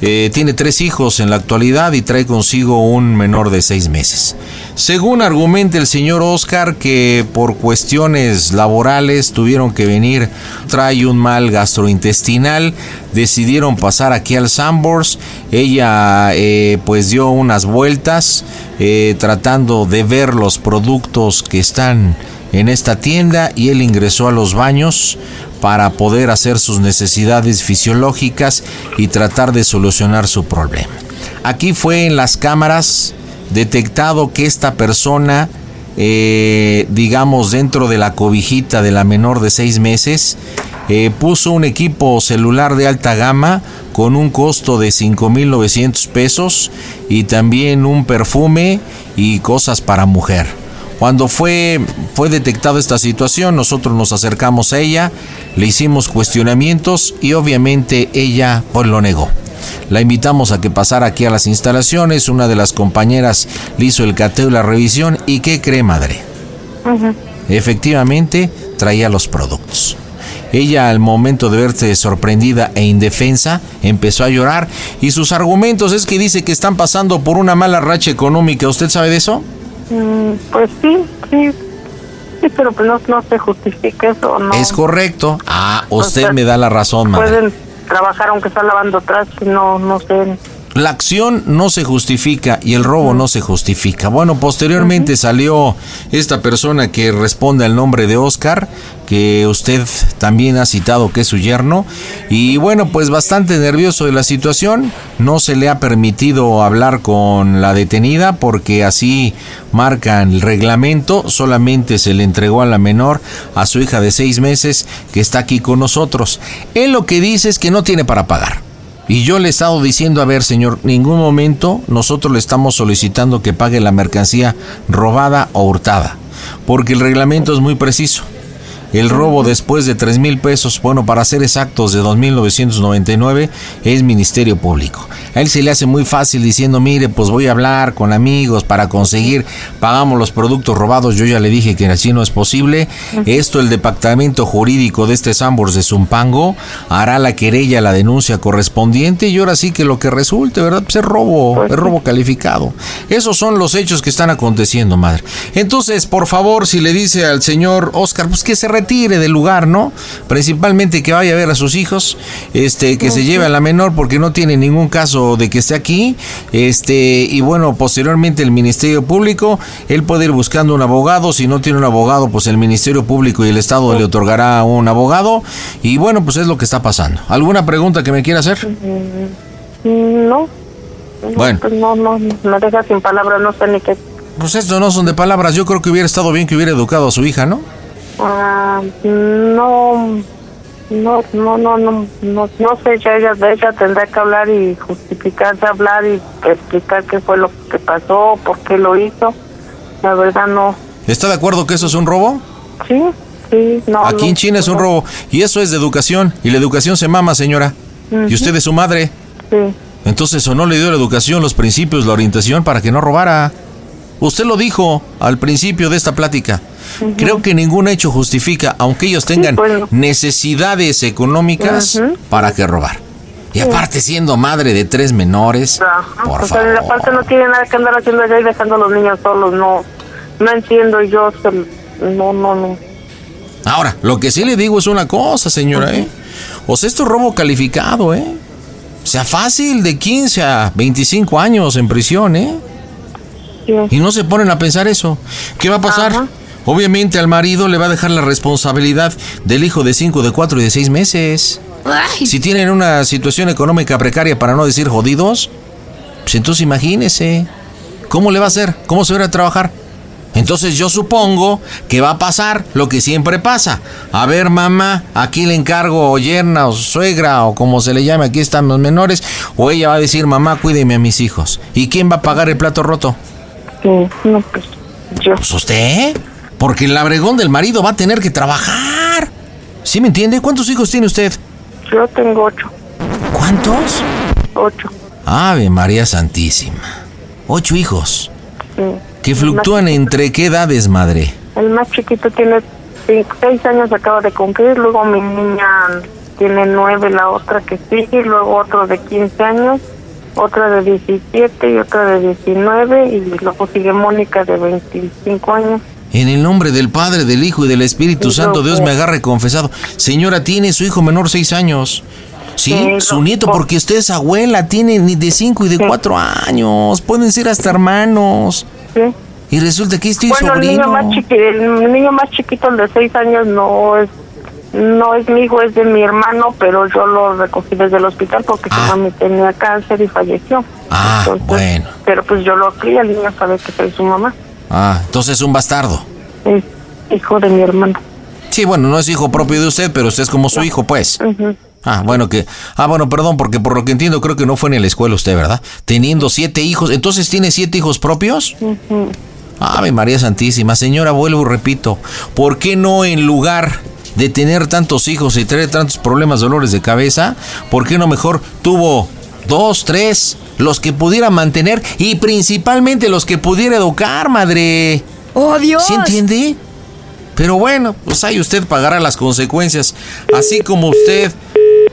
Eh, tiene tres hijos en la actualidad y trae consigo un menor de seis meses. Según argumenta el señor Oscar que por cuestiones laborales tuvieron que venir, trae un mal gastrointestinal, decidieron pasar aquí al Sambors, ella eh, pues dio unas vueltas eh, tratando de ver los productos que están en esta tienda y él ingresó a los baños para poder hacer sus necesidades fisiológicas y tratar de solucionar su problema. Aquí fue en las cámaras detectado que esta persona, eh, digamos, dentro de la cobijita de la menor de seis meses, eh, puso un equipo celular de alta gama con un costo de 5.900 pesos y también un perfume y cosas para mujer. Cuando fue, fue detectada esta situación, nosotros nos acercamos a ella, le hicimos cuestionamientos y obviamente ella pues lo negó. La invitamos a que pasara aquí a las instalaciones, una de las compañeras le hizo el cateo y la revisión y ¿qué cree madre? Efectivamente traía los productos. Ella al momento de verse sorprendida e indefensa empezó a llorar y sus argumentos es que dice que están pasando por una mala racha económica. ¿Usted sabe de eso? Mm, Pues sí, sí. Sí, pero pues no, no se justifica eso, ¿no? Es correcto. Ah, O usted sea, me da la razón, madre. Pueden trabajar aunque está lavando trastes, no, no sé. La acción no se justifica y el robo no se justifica. Bueno, posteriormente salió esta persona que responde al nombre de Oscar, que usted también ha citado que es su yerno. Y bueno, pues bastante nervioso de la situación. No se le ha permitido hablar con la detenida porque así marca el reglamento. Solamente se le entregó a la menor, a su hija de seis meses, que está aquí con nosotros. Él lo que dice es que no tiene para pagar. Y yo le he estado diciendo, a ver, señor, ningún momento nosotros le estamos solicitando que pague la mercancía robada o hurtada, porque el reglamento es muy preciso. El robo después de 3 mil pesos, bueno, para ser exactos, de 2.999, es Ministerio Público. A él se le hace muy fácil diciendo, mire, pues voy a hablar con amigos para conseguir, pagamos los productos robados. Yo ya le dije que así no es posible. Esto el departamento jurídico de este Sambors de Zumpango hará la querella, la denuncia correspondiente y ahora sí que lo que resulte, ¿verdad? Pues es robo, es robo calificado. Esos son los hechos que están aconteciendo, madre. Entonces, por favor, si le dice al señor Oscar, pues que se retire del lugar, ¿no? Principalmente que vaya a ver a sus hijos, este, que se lleve a la menor porque no tiene ningún caso de que esté aquí, este, y bueno, posteriormente el Ministerio Público, él puede ir buscando un abogado, si no tiene un abogado, pues el Ministerio Público y el Estado le otorgará un abogado, y bueno, pues es lo que está pasando. ¿Alguna pregunta que me quiera hacer? Mm, No. Bueno. Pues no, no, me deja sin palabras, no sé ni qué. Pues esto no son de palabras, yo creo que hubiera estado bien que hubiera educado a su hija, ¿no? Ah, no, no, no, no, no, no, no sé, ya ella, ella tendrá que hablar y justificarse, hablar y explicar qué fue lo que pasó, por qué lo hizo. La verdad no. ¿Está de acuerdo que eso es un robo? Sí, sí, no. Aquí no, en China es un robo y eso es de educación y la educación se mama, señora. Y usted es su madre. Sí. Entonces, ¿o no le dio la educación, los principios, la orientación para que no robara? Usted lo dijo al principio de esta plática. Creo que ningún hecho justifica, aunque ellos tengan necesidades económicas, para que robar. Y aparte siendo madre de tres menores, por o sea, favor. aparte no tiene nada que andar haciendo allá y dejando a los niños solos, no, no entiendo yo, no, no, no. Ahora, lo que sí le digo es una cosa, señora, ¿eh? O sea, esto es robo calificado, ¿eh? O sea, fácil, de 15 a 25 años en prisión, ¿eh? Y no se ponen a pensar eso. ¿Qué va a pasar? Obviamente al marido le va a dejar la responsabilidad del hijo de 5, de 4 y de 6 meses. Si tienen una situación económica precaria, para no decir jodidos, pues entonces imagínese. ¿Cómo le va a hacer? ¿Cómo se va a trabajar? Entonces yo supongo que va a pasar lo que siempre pasa. A ver, mamá, aquí le encargo o yerna o suegra o como se le llame, aquí están los menores. O ella va a decir, mamá, cuídeme a mis hijos. ¿Y quién va a pagar el plato roto? Sí, no, pues yo. Pues usted. Porque el labregón del marido va a tener que trabajar. ¿Sí me entiende? ¿Cuántos hijos tiene usted? Yo tengo ocho. ¿Cuántos? Ocho. Ave María Santísima. Ocho hijos. Sí. Que fluctúan entre qué edades, madre. El más chiquito tiene cinco, seis años, acaba de cumplir. Luego mi niña tiene nueve, la otra que sigue. Luego otro de 15 años, otra de 17 y otra de 19. Y luego sigue Mónica de 25 años. En el nombre del Padre, del Hijo y del Espíritu Sí, Santo, Dios me agarre confesado. Señora, tiene su hijo menor seis años. Sí, Sí, su nieto, porque usted es abuela, tiene ni de cinco y de cuatro años. Pueden ser hasta hermanos. Sí. Y resulta que estoy Bueno, el niño, sobrino. más chiqui, el niño más chiquito, el de seis años, no es no es mi hijo, es de mi hermano, pero yo lo recogí desde el hospital porque su mami tenía cáncer y falleció. Ah, bueno. Pero pues yo lo crié, el niño sabe que soy su mamá, Ah, entonces es un bastardo. es hijo de mi hermano. Sí, bueno, no es hijo propio de usted, pero usted es como su hijo, pues. Ah, bueno, que. Ah, bueno, perdón, porque por lo que entiendo, creo que no fue en la escuela usted, ¿verdad? Teniendo siete hijos. ¿Entonces tiene siete hijos propios? Ave María Santísima, señora, vuelvo y repito, ¿por qué no en lugar de tener tantos hijos y tener tantos problemas, dolores de cabeza, ¿por qué no mejor tuvo dos, tres, los que pudiera mantener y principalmente los que pudiera educar, madre? ¡Oh, Dios! ¿Sí entiende? Pero bueno, pues ahí usted pagará las consecuencias, así como usted,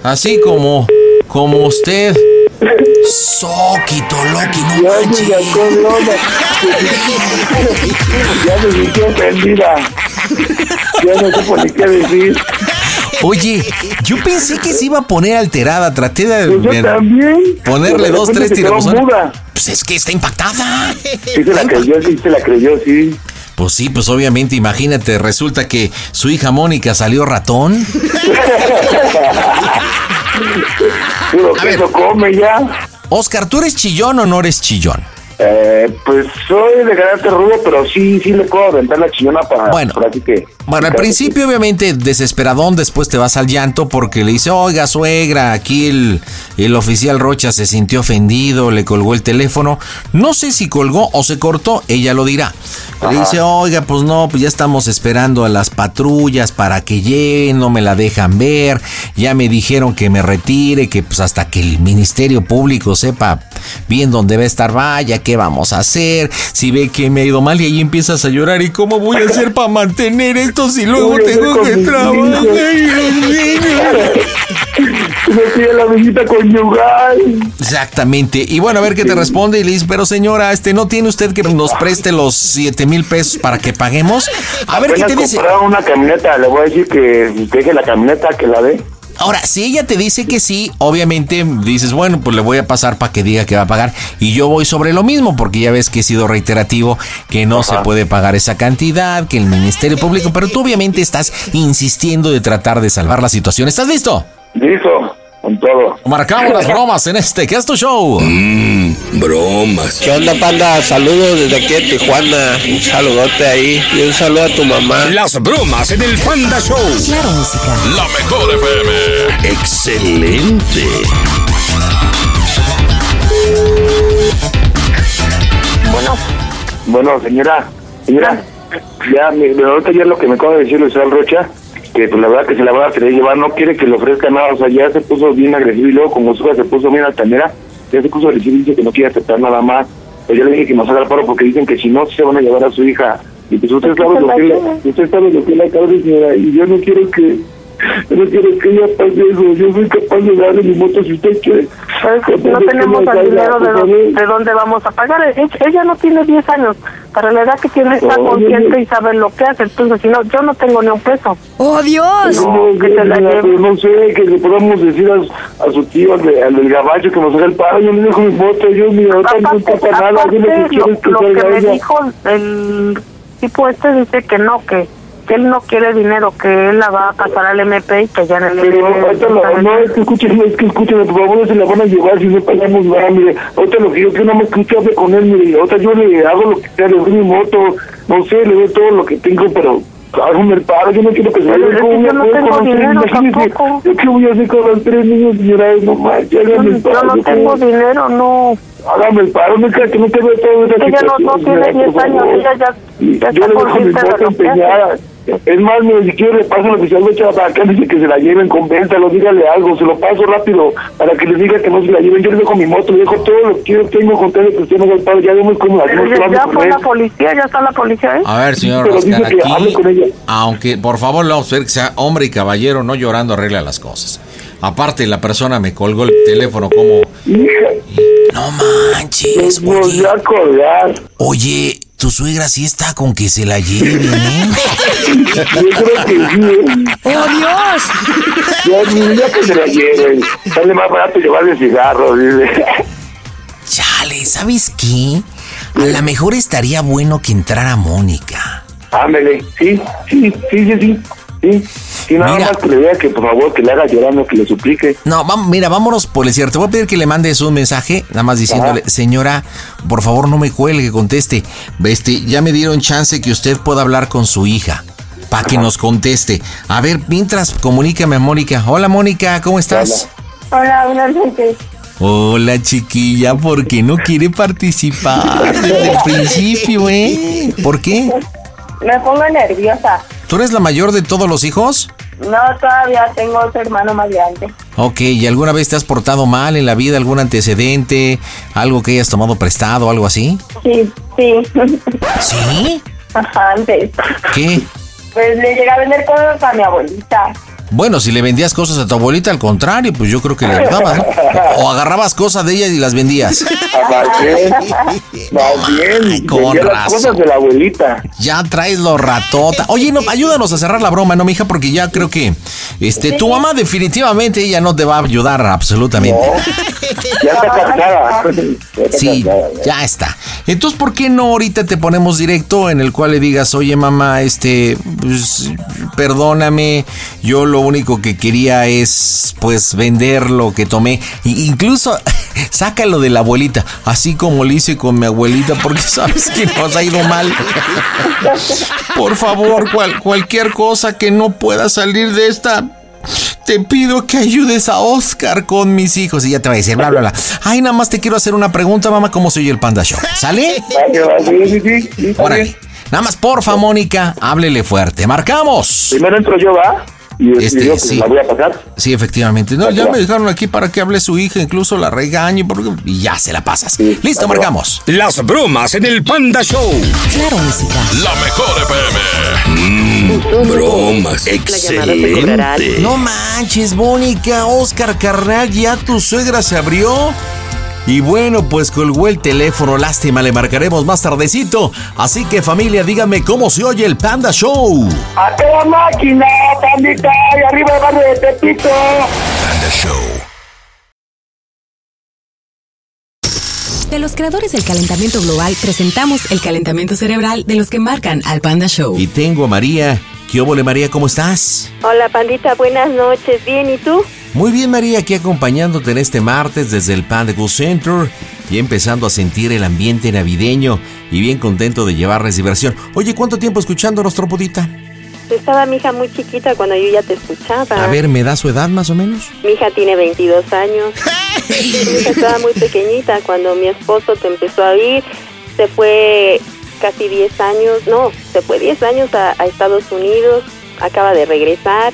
así como, como usted. Soquito, Loki, no Ya me manches. Ya sentí ofendida. Ya no supo ni qué decir. Oye, yo pensé que se iba a poner alterada, traté de Pues yo de también. ponerle dos, tres tirabuzones. Pues es que está impactada. Sí se la creyó, sí se la creyó, sí. Pues sí, pues obviamente, imagínate, resulta que su hija Mónica salió ratón. Pero que eso come ya. Oscar, ¿tú eres chillón o no eres chillón? Eh, pues soy de carácter rudo, pero sí, sí le puedo aventar la chillona para. Bueno. para así que. Bueno, al principio obviamente desesperadón, después te vas al llanto porque le dice, oiga suegra, aquí el, el oficial Rocha se sintió ofendido, le colgó el teléfono. No sé si colgó o se cortó, ella lo dirá. Le dice, oiga, pues no, pues ya estamos esperando a las patrullas para que lleguen, no me la dejan ver, ya me dijeron que me retire, que pues hasta que el Ministerio Público sepa bien dónde va a estar, vaya, qué vamos a hacer, si ve que me ha ido mal y ahí empiezas a llorar, ¿y cómo voy a hacer para mantener esto si luego tengo que trabajar? la visita conyugal. Exactamente. Y bueno, a ver qué te responde. Y le dice, pero señora, este, ¿no tiene usted que nos preste los 7 mil pesos para que paguemos? A ver qué te dice. una camioneta, le voy a decir que deje la camioneta, que la dé. Ahora, si ella te dice que sí, obviamente dices, bueno, pues le voy a pasar para que diga que va a pagar. Y yo voy sobre lo mismo, porque ya ves que he sido reiterativo, que no se puede pagar esa cantidad, que el Ministerio Público, pero tú obviamente estás insistiendo de tratar de salvar la situación. ¿Estás listo? Listo, con todo. Marcamos las bromas en este, que es tu show. Mmm, bromas. ¿Qué onda, panda? Saludos desde aquí de Tijuana. Un saludote ahí y un saludo a tu mamá. Las bromas en el Panda Show. Claro, música. La mejor FM. Excelente. Bueno. Bueno, señora, señora, ya, me, me- ahorita ya lo que me acaba de decir Luis Rocha, que pues la verdad que se la va a querer llevar, no quiere que le ofrezca nada, o sea, ya se puso bien agresivo y luego como su hija se puso bien altanera, ya se puso agresivo y dice que no quiere aceptar nada más. Pues yo le dije que nos haga el paro porque dicen que si no, se van a llevar a su hija. Y pues usted sabe lo que le, usted sabe lo que acaba de señora, y yo no quiero que, yo no quiero que ella pase eso, yo soy capaz de darle mi moto si usted quiere. No tenemos el dinero de, dónde- de dónde vamos a pagar. Ella, ella no tiene 10 años. Para la edad que tiene está Oh, consciente y sabe lo que hace. Entonces, si no, yo no tengo ni un peso. ¡Oh, Dios! No, que se la mira, lleve. pero no sé, que le podamos decir a, a su tío, al, de- al del gabacho, que nos haga el paro. Yo le dejo mi moto, yo, mira, ahorita no pasa nada. Yo lo que Aparte, lo, lo que me dijo el tipo este dice que no, que, que él no quiere dinero, que él la va a pasar al MP y que ya en el Pero ahorita no, es que escúcheme, es que escúcheme, por favor, no se la van a llevar si no pagamos nada, mire. Ahorita lo que yo quiero, no me escucho, hable con él, mire. Ahorita yo le hago lo que sea, le doy mi moto, no sé, le doy todo lo que tengo, pero hágame el paro, yo no quiero que se vaya con yo no una tengo con dinero tampoco. ¿Yo qué voy a hacer con los tres niños, señora? No manches, hágame el Yo paro. no yo tengo cómo- dinero, no. Hágame el paro, no que no te veo esa Ella no, no tiene señora, 10 por años, ella ya, ya está consciente de empeñada. Es más, mire, si quiere le paso al oficial de Chabacán, dice que se la lleven, convénzalo, dígale algo, se lo paso rápido para que le diga que no se la lleven. Yo le dejo mi moto, le dejo todo lo que yo tengo con tal de que usted no el paro. Ya vemos cómo la hacemos, ya, fue con la policía, ya está la policía, ¿eh? A ver, señor Pero Oscar, hable con ella. aquí, aunque por favor le vamos a pedir que sea hombre y caballero, no llorando arregla las cosas. Aparte, la persona me colgó el teléfono como... No manches, Nos va a colgar. oye, tu suegra sí está con que se la lleven, ¿eh? Yo creo que sí, ¿eh? ¡Oh, Dios! Ya, ni ya que se la lleven. Sale más barato llevarle cigarros, dice. Chale, ¿sabes qué? A lo mejor estaría bueno que entrara Mónica. Ándale, sí, sí, sí, sí, sí. Sí, sí nada Mira. más que le diga que por favor que le haga llorando, que le suplique. No, vam- mira, vámonos por el cierto. Te voy a pedir que le mandes un mensaje, nada más diciéndole, señora, por favor no me cuelgue, conteste. Este, ya me dieron chance que usted pueda hablar con su hija. para que nos conteste. A ver, mientras, comunícame a Mónica. Hola, Mónica, ¿cómo estás? Hola, buenas noches. Hola, chiquilla, ¿por qué no quiere participar desde el principio, eh? ¿Por qué? Me pongo nerviosa. ¿Tú eres la mayor de todos los hijos? No, todavía tengo otro hermano más grande. Ok, ¿y alguna vez te has portado mal en la vida? ¿Algún antecedente? ¿Algo que hayas tomado prestado? ¿Algo así? Sí, sí. ¿Sí? Ajá, antes. ¿Qué? Pues le llegué a vender cosas a mi abuelita. Bueno, si le vendías cosas a tu abuelita, al contrario, pues yo creo que le ayudabas, ¿no? O agarrabas cosas de ella y las vendías. Bien, con vendía las razón. cosas de la abuelita. Ya traes los ratota. Oye, no, ayúdanos a cerrar la broma, ¿no, mija? Porque ya creo que este, tu mamá definitivamente ella no te va a ayudar absolutamente. Ya está está Sí, ya está. Entonces, ¿por qué no ahorita te ponemos directo en el cual le digas, oye mamá, este, pues, perdóname, yo lo único que quería es, pues, vender lo que tomé. Y incluso, sácalo de la abuelita, así como lo hice con mi abuelita, porque sabes que nos ha ido mal. Por favor, cual- cualquier cosa que no pueda salir de esta te pido que ayudes a Oscar con mis hijos. Y ya te va a decir, bla, bla, bla. Ay, nada más te quiero hacer una pregunta, mamá. ¿Cómo soy el Panda Show? ¿Sale? Órale. Nada más, porfa, Mónica, háblele fuerte. ¡Marcamos! Primero entro yo, ¿va? Y Este, pues, sí. la voy a pasar. Sí, efectivamente. No, ya me dejaron aquí para que hable su hija, incluso la regañe porque- y ya se la pasas. Listo, marcamos. Las bromas en el Panda Show. Claro, música. La mejor FM. Mm, bromas. Excelente. No manches, Mónica, Oscar Carnal, ya tu suegra se abrió. Y bueno, pues colgó el teléfono, lástima, le marcaremos más tardecito. Así que familia, díganme cómo se oye el Panda Show. ¡A toda máquina, pandita! ¡Y arriba el barrio de Tepito! Panda Show. De los creadores del calentamiento global, presentamos el calentamiento cerebral de los que marcan al Panda Show. Y tengo a María. ¿Qué óvole, María? ¿Cómo estás? Hola, pandita, buenas noches. ¿Bien? ¿Y tú? Muy bien, María, aquí acompañándote en este martes desde el Panda Go Center y empezando a sentir el ambiente navideño y bien contento de llevarles diversión. Oye, ¿cuánto tiempo escuchándonos, Tropodita? Estaba mi hija muy chiquita cuando yo ya te escuchaba. A ver, ¿me da su edad más o menos? Mi hija tiene 22 años. mi hija estaba muy pequeñita cuando mi esposo te empezó a oír. Se fue casi 10 años, no, se fue 10 años a, a Estados Unidos. Acaba de regresar.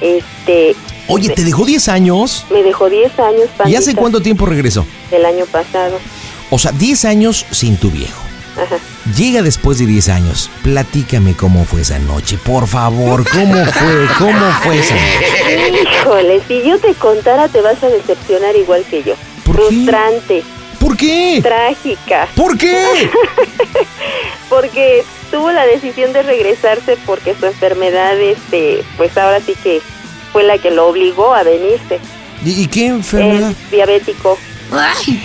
Este, Oye, ¿te dejó 10 años? me dejó 10 años. ¿Y pandita, hace cuánto tiempo regresó? Del año pasado. O sea, 10 años sin tu viejo. Ajá. Llega después de 10 años. Platícame cómo fue esa noche, por favor. ¿Cómo fue? ¿Cómo fue esa noche? Híjole, si yo te contara te vas a decepcionar igual que yo. Frustrante. ¿Por qué? Trágica. ¿Por qué? porque tuvo la decisión de regresarse porque su enfermedad, este, pues ahora sí que fue la que lo obligó a venirse. ¿Y, y qué enfermedad? Es diabético.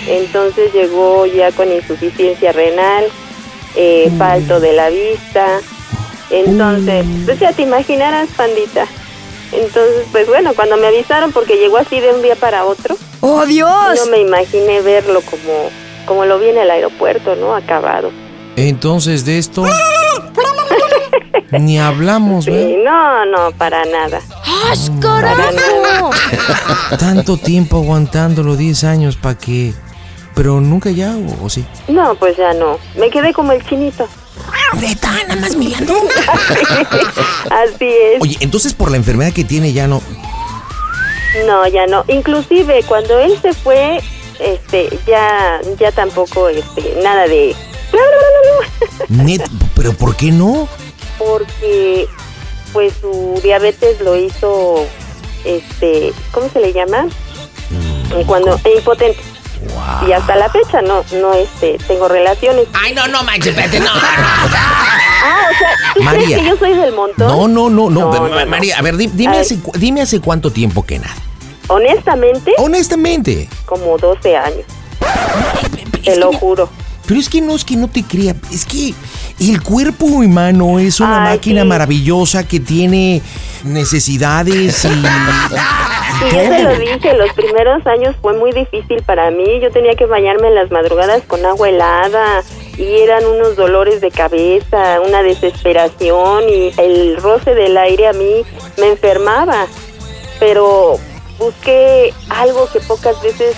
Entonces llegó ya con insuficiencia renal, eh, falto de la vista. Entonces, pues ya te imaginarás, pandita. Entonces, pues bueno, cuando me avisaron, porque llegó así de un día para otro. ¡Oh, Dios! No me imaginé verlo como, como lo vi en el aeropuerto, ¿no? Acabado. Entonces, de esto. Ni hablamos, Sí, ¿verdad? no, no, para nada. Para nada. Tanto tiempo aguantándolo, 10 años, ¿para qué? Pero nunca ya, ¿o, o sí? No, pues ya no. Me quedé como el chinito. nada más mirando. Así es. Oye, entonces por la enfermedad que tiene ya no. No, ya no. Inclusive cuando él se fue, este, ya, ya tampoco, este, nada de. Net, ¿pero por qué no? Porque, pues su diabetes lo hizo, este, ¿cómo se le llama? Cuando e impotente. Y hasta la fecha no, no, este, tengo relaciones. Ay, no, no, manches, no. Ah, o sea, ¿tú María. crees que yo soy del montón? No, no, no, no. No, Ma- no, no. María, a ver, di- dime, hace, cu- dime hace cuánto tiempo que nada. Honestamente, Honestamente. como 12 años. Te lo juro. Pero es que no es que no te crea, es que el cuerpo humano es una Ay, máquina sí. maravillosa que tiene necesidades y, Sí, yo te lo dije, los primeros años fue muy difícil para mí. Yo tenía que bañarme en las madrugadas con agua helada. y eran unos dolores de cabeza, una desesperación y el roce del aire a mí me enfermaba. Pero busqué algo que pocas veces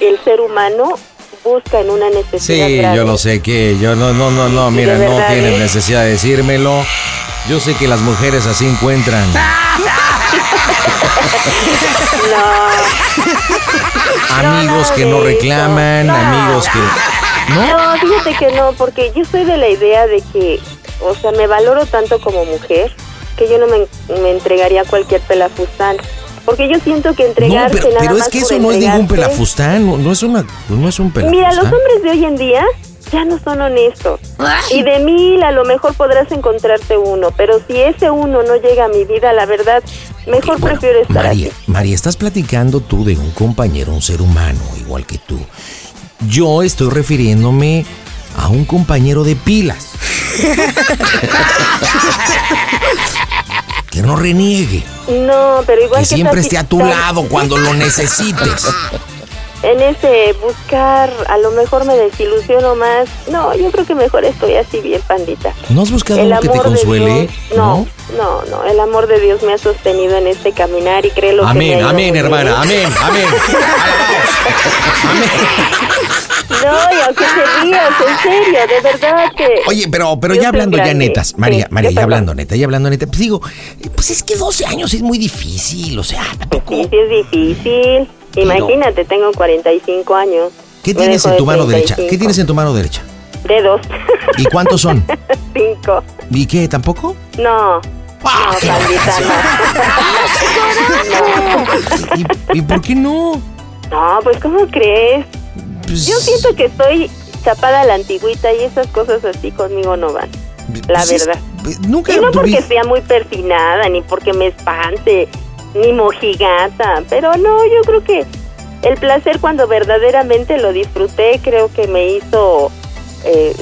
el ser humano busca en una necesidad Sí, grave. yo lo sé que yo no, no, no, no, mira, no tienes ¿eh? necesidad de decírmelo. Yo sé que las mujeres así encuentran amigos que no reclaman, amigos que No, fíjate que no, porque yo soy de la idea de que, o sea, me valoro tanto como mujer que yo no me, me entregaría a cualquier pelafustán. Porque yo siento que No, entregarse pero, nada pero es más que eso no es ningún pelafustán, no, no es una, no es un pelafustán. Mira, los hombres de hoy en día ya no son honestos. Y de mil a lo mejor podrás encontrarte uno, pero si ese uno no llega a mi vida, la verdad, mejor prefiero estar María, aquí. María, estás platicando tú de un compañero, un ser humano, igual que tú. Yo estoy refiriéndome a un compañero de pilas. que no reniegue. No, pero igual Que que siempre esté a tu lado cuando lo necesites. En ese buscar, a lo mejor me desilusiono más. No, yo creo que mejor estoy así bien, pandita. ¿No has buscado El algo que te consuele? Dios- no, no, no, el amor de Dios me ha sostenido en este caminar y que me Amén, ido amén, muy hermana, bien. amén, amén. No, y aunque te rías, en serio, de verdad que... Oye, pero, pero ya hablando ya netas, María, Sí, María, ¿qué ya hablando neta, ya hablando neta, pues digo, pues es que 12 años es muy difícil, o sea, tampoco. Sí, sí es difícil. Imagínate, tengo 45 años. ¿Qué Me tienes en tu mano derecha? 35. ¿Qué tienes en tu mano derecha? Dedos. ¿Y cuántos son? Cinco. ¿Y qué, tampoco? No. Ah, no, pandita, no. ¿Y, y por qué no? No, pues ¿cómo crees? Pues Yo siento que estoy chapada a la antigüita y esas cosas así conmigo no van. La Pues es- verdad. Nunca y no porque sea muy persinada, ni porque me espante, ni mojigata, pero no, yo creo que el placer cuando verdaderamente lo disfruté, creo que me hizo eh,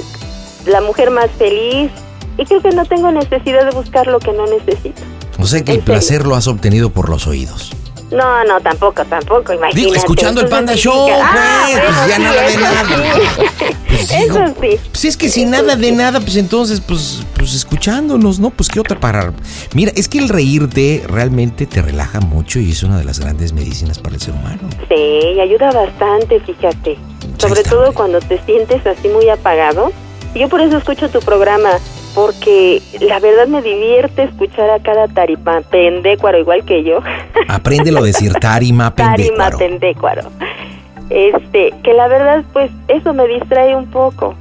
la mujer más feliz y creo que no tengo necesidad de buscar lo que no necesito. O sea que el placer lo has obtenido por los oídos. No, no, tampoco, tampoco, imagínate. Digo, escuchando el Panda Show, significa- Ah, pues, pues, ya sí, nada de nada. Pues digo, Eso sí. Pues es que sin nada de nada, pues entonces, pues, pues escuchándonos, ¿no? Pues qué otra para. Mira, es que el reírte realmente te relaja mucho y es una de las grandes medicinas para el ser humano. Sí, ayuda bastante, fíjate. Sobre todo cuando te sientes así muy apagado. Yo por eso escucho tu programa, porque la verdad me divierte escuchar a cada tarima pendécuaro igual que yo. Apréndelo a decir tarima, tarima pendécuaro. pendécuaro. Este, que la verdad, pues eso me distrae un poco.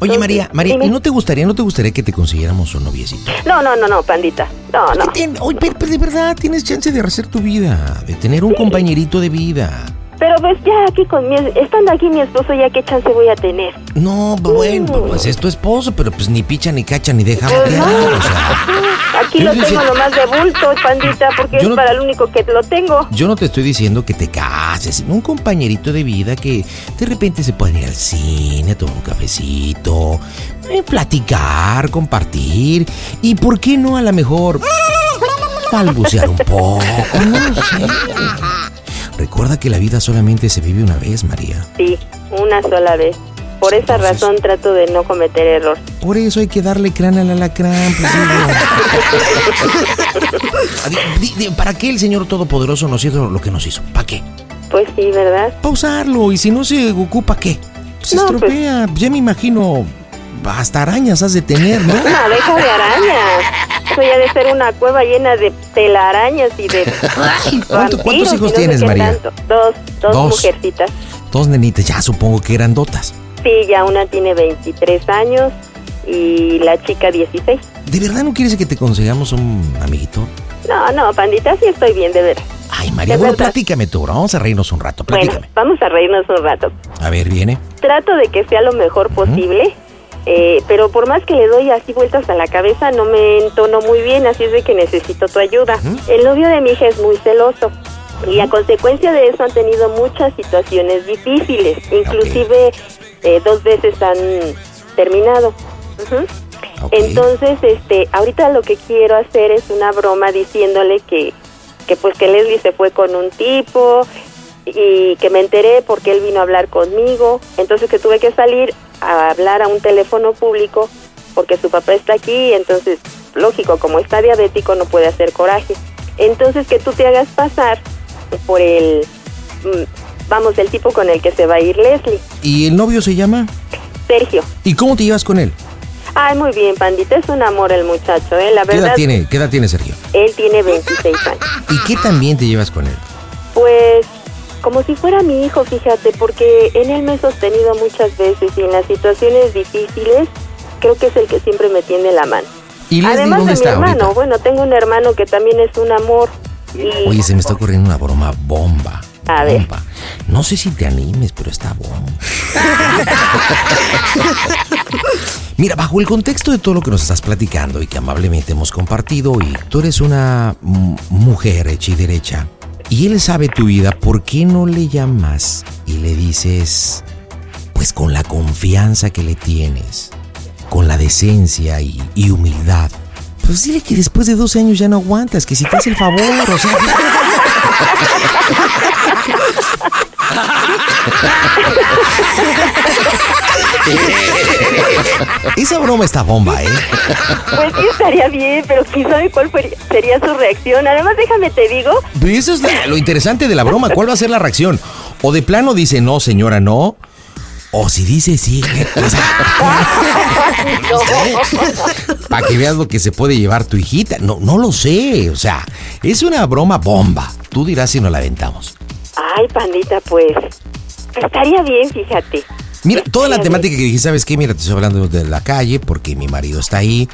Oye, María, María, dime. ¿y no te gustaría, no te gustaría que te consiguiéramos un noviecito? No, no, no, no, pandita. No, no. Oye, de verdad tienes chance de rehacer tu vida, de tener un compañerito de vida. Pero pues ya aquí con mi, estando aquí mi esposo, ya qué chance voy a tener. No, bueno, pues es tu esposo, pero pues ni picha, ni cacha, ni deja Pues no. o sea. Aquí Yo lo tengo nomás de bulto, pandita, porque Yo es no- para el único que lo tengo. Yo no te estoy diciendo que te cases, un compañerito de vida que de repente se pueden ir al cine, tomar un cafecito, eh, platicar, compartir y por qué no a lo mejor balbucear un poco, no sé. Recuerda que la vida solamente se vive una vez, María. Sí, una sola vez. Por esa razón trato de no cometer error. Por eso hay que darle crán al alacrán. Pues, ¿Para qué el Señor Todopoderoso nos hizo lo que nos hizo? ¿Para qué? Pues sí, ¿verdad? Pausarlo. Y si no se ocupa, ¿qué? Se No, estropea. Ya me imagino. Hasta arañas has de tener, ¿no? No, deja de arañas. Eso ya de ser una cueva llena de telarañas y de. ¿Cuánto- cuántos hijos no tienes, María? tanto. Dos, dos, Dos. mujercitas. Dos nenitas, ya supongo que eran dotas. Sí, ya una tiene 23 años y la chica 16. ¿De verdad no quieres que te consigamos un amiguito? No, no, pandita, sí estoy bien, de veras. Ay, María, bueno, platícame tú. Vamos a reírnos un rato. Bueno, Platícame. vamos a reírnos un rato. A ver, viene. Trato de que sea lo mejor posible, eh, pero por más que le doy así vueltas a la cabeza, no me entono muy bien, así es de que necesito tu ayuda. El novio de mi hija es muy celoso. Y a consecuencia de eso han tenido muchas situaciones difíciles, inclusive eh, dos veces han terminado. Entonces, este, ahorita lo que quiero hacer es una broma diciéndole que, que pues que Leslie se fue con un tipo y que me enteré porque él vino a hablar conmigo, entonces que tuve que salir a hablar a un teléfono público porque su papá está aquí, entonces, lógico, como está diabético no puede hacer coraje. Entonces que tú te hagas pasar por el, mm, vamos, el tipo con el que se va a ir Leslie, ¿Y el novio se llama? Sergio. ¿Y cómo te llevas con él? Ay, muy bien, pandita, es un amor el muchacho, ¿eh? La ¿Qué edad verdad, tiene, qué edad tiene Sergio? él tiene 26 años. ¿Y qué tan bien te llevas con él? Pues como si fuera mi hijo, fíjate, porque en él me he sostenido muchas veces y en las situaciones difíciles creo que es el que siempre me tiende la mano. ¿Y Además dónde de mi hermano, ahorita? bueno, tengo un hermano que también es un amor y Oye, se me está ocurriendo una broma bomba. a ver, Bomba. No sé si te animes, pero está bomba. Mira, bajo el contexto de todo lo que nos estás platicando y que amablemente hemos compartido, y tú eres una mujer hecha y derecha, y él sabe tu vida, ¿por qué no le llamas y le dices, pues con la confianza que le tienes, con la decencia y, humildad? Pues dile que después de 12 años ya no aguantas, que si te hace el favor, o. Esa broma está bomba, ¿eh? pues sí estaría bien, pero quién sabe cuál fue- sería su reacción. Además, déjame te digo, Pero eso es la- lo interesante de la broma. ¿Cuál va a ser la reacción? O de plano dice no, señora, no. O si dice sí. o para que veas lo que se puede llevar tu hijita. No, no lo sé. O sea, es una broma bomba. Tú dirás si nos la aventamos. Ay, pandita, pues estaría bien, fíjate. Mira, toda la temática que dije, ¿sabes qué? Mira, te estoy hablando de la calle porque mi marido está ahí.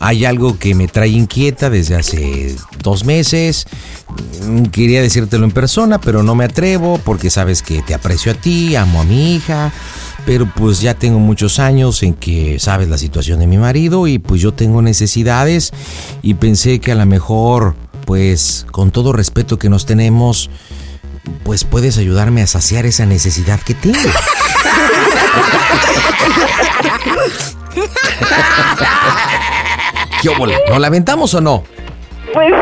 Hay algo que me trae inquieta desde hace dos meses. Mm, Quería decírtelo en persona, pero no me atrevo porque sabes que te aprecio a ti, amo a mi hija. Pero pues ya tengo muchos años en que sabes la situación de mi marido y pues yo tengo necesidades y pensé que a lo mejor, pues con todo respeto que nos tenemos, pues puedes ayudarme a saciar esa necesidad que tengo. ¿Qué óvole? ¿Nos la aventamos o no? Pues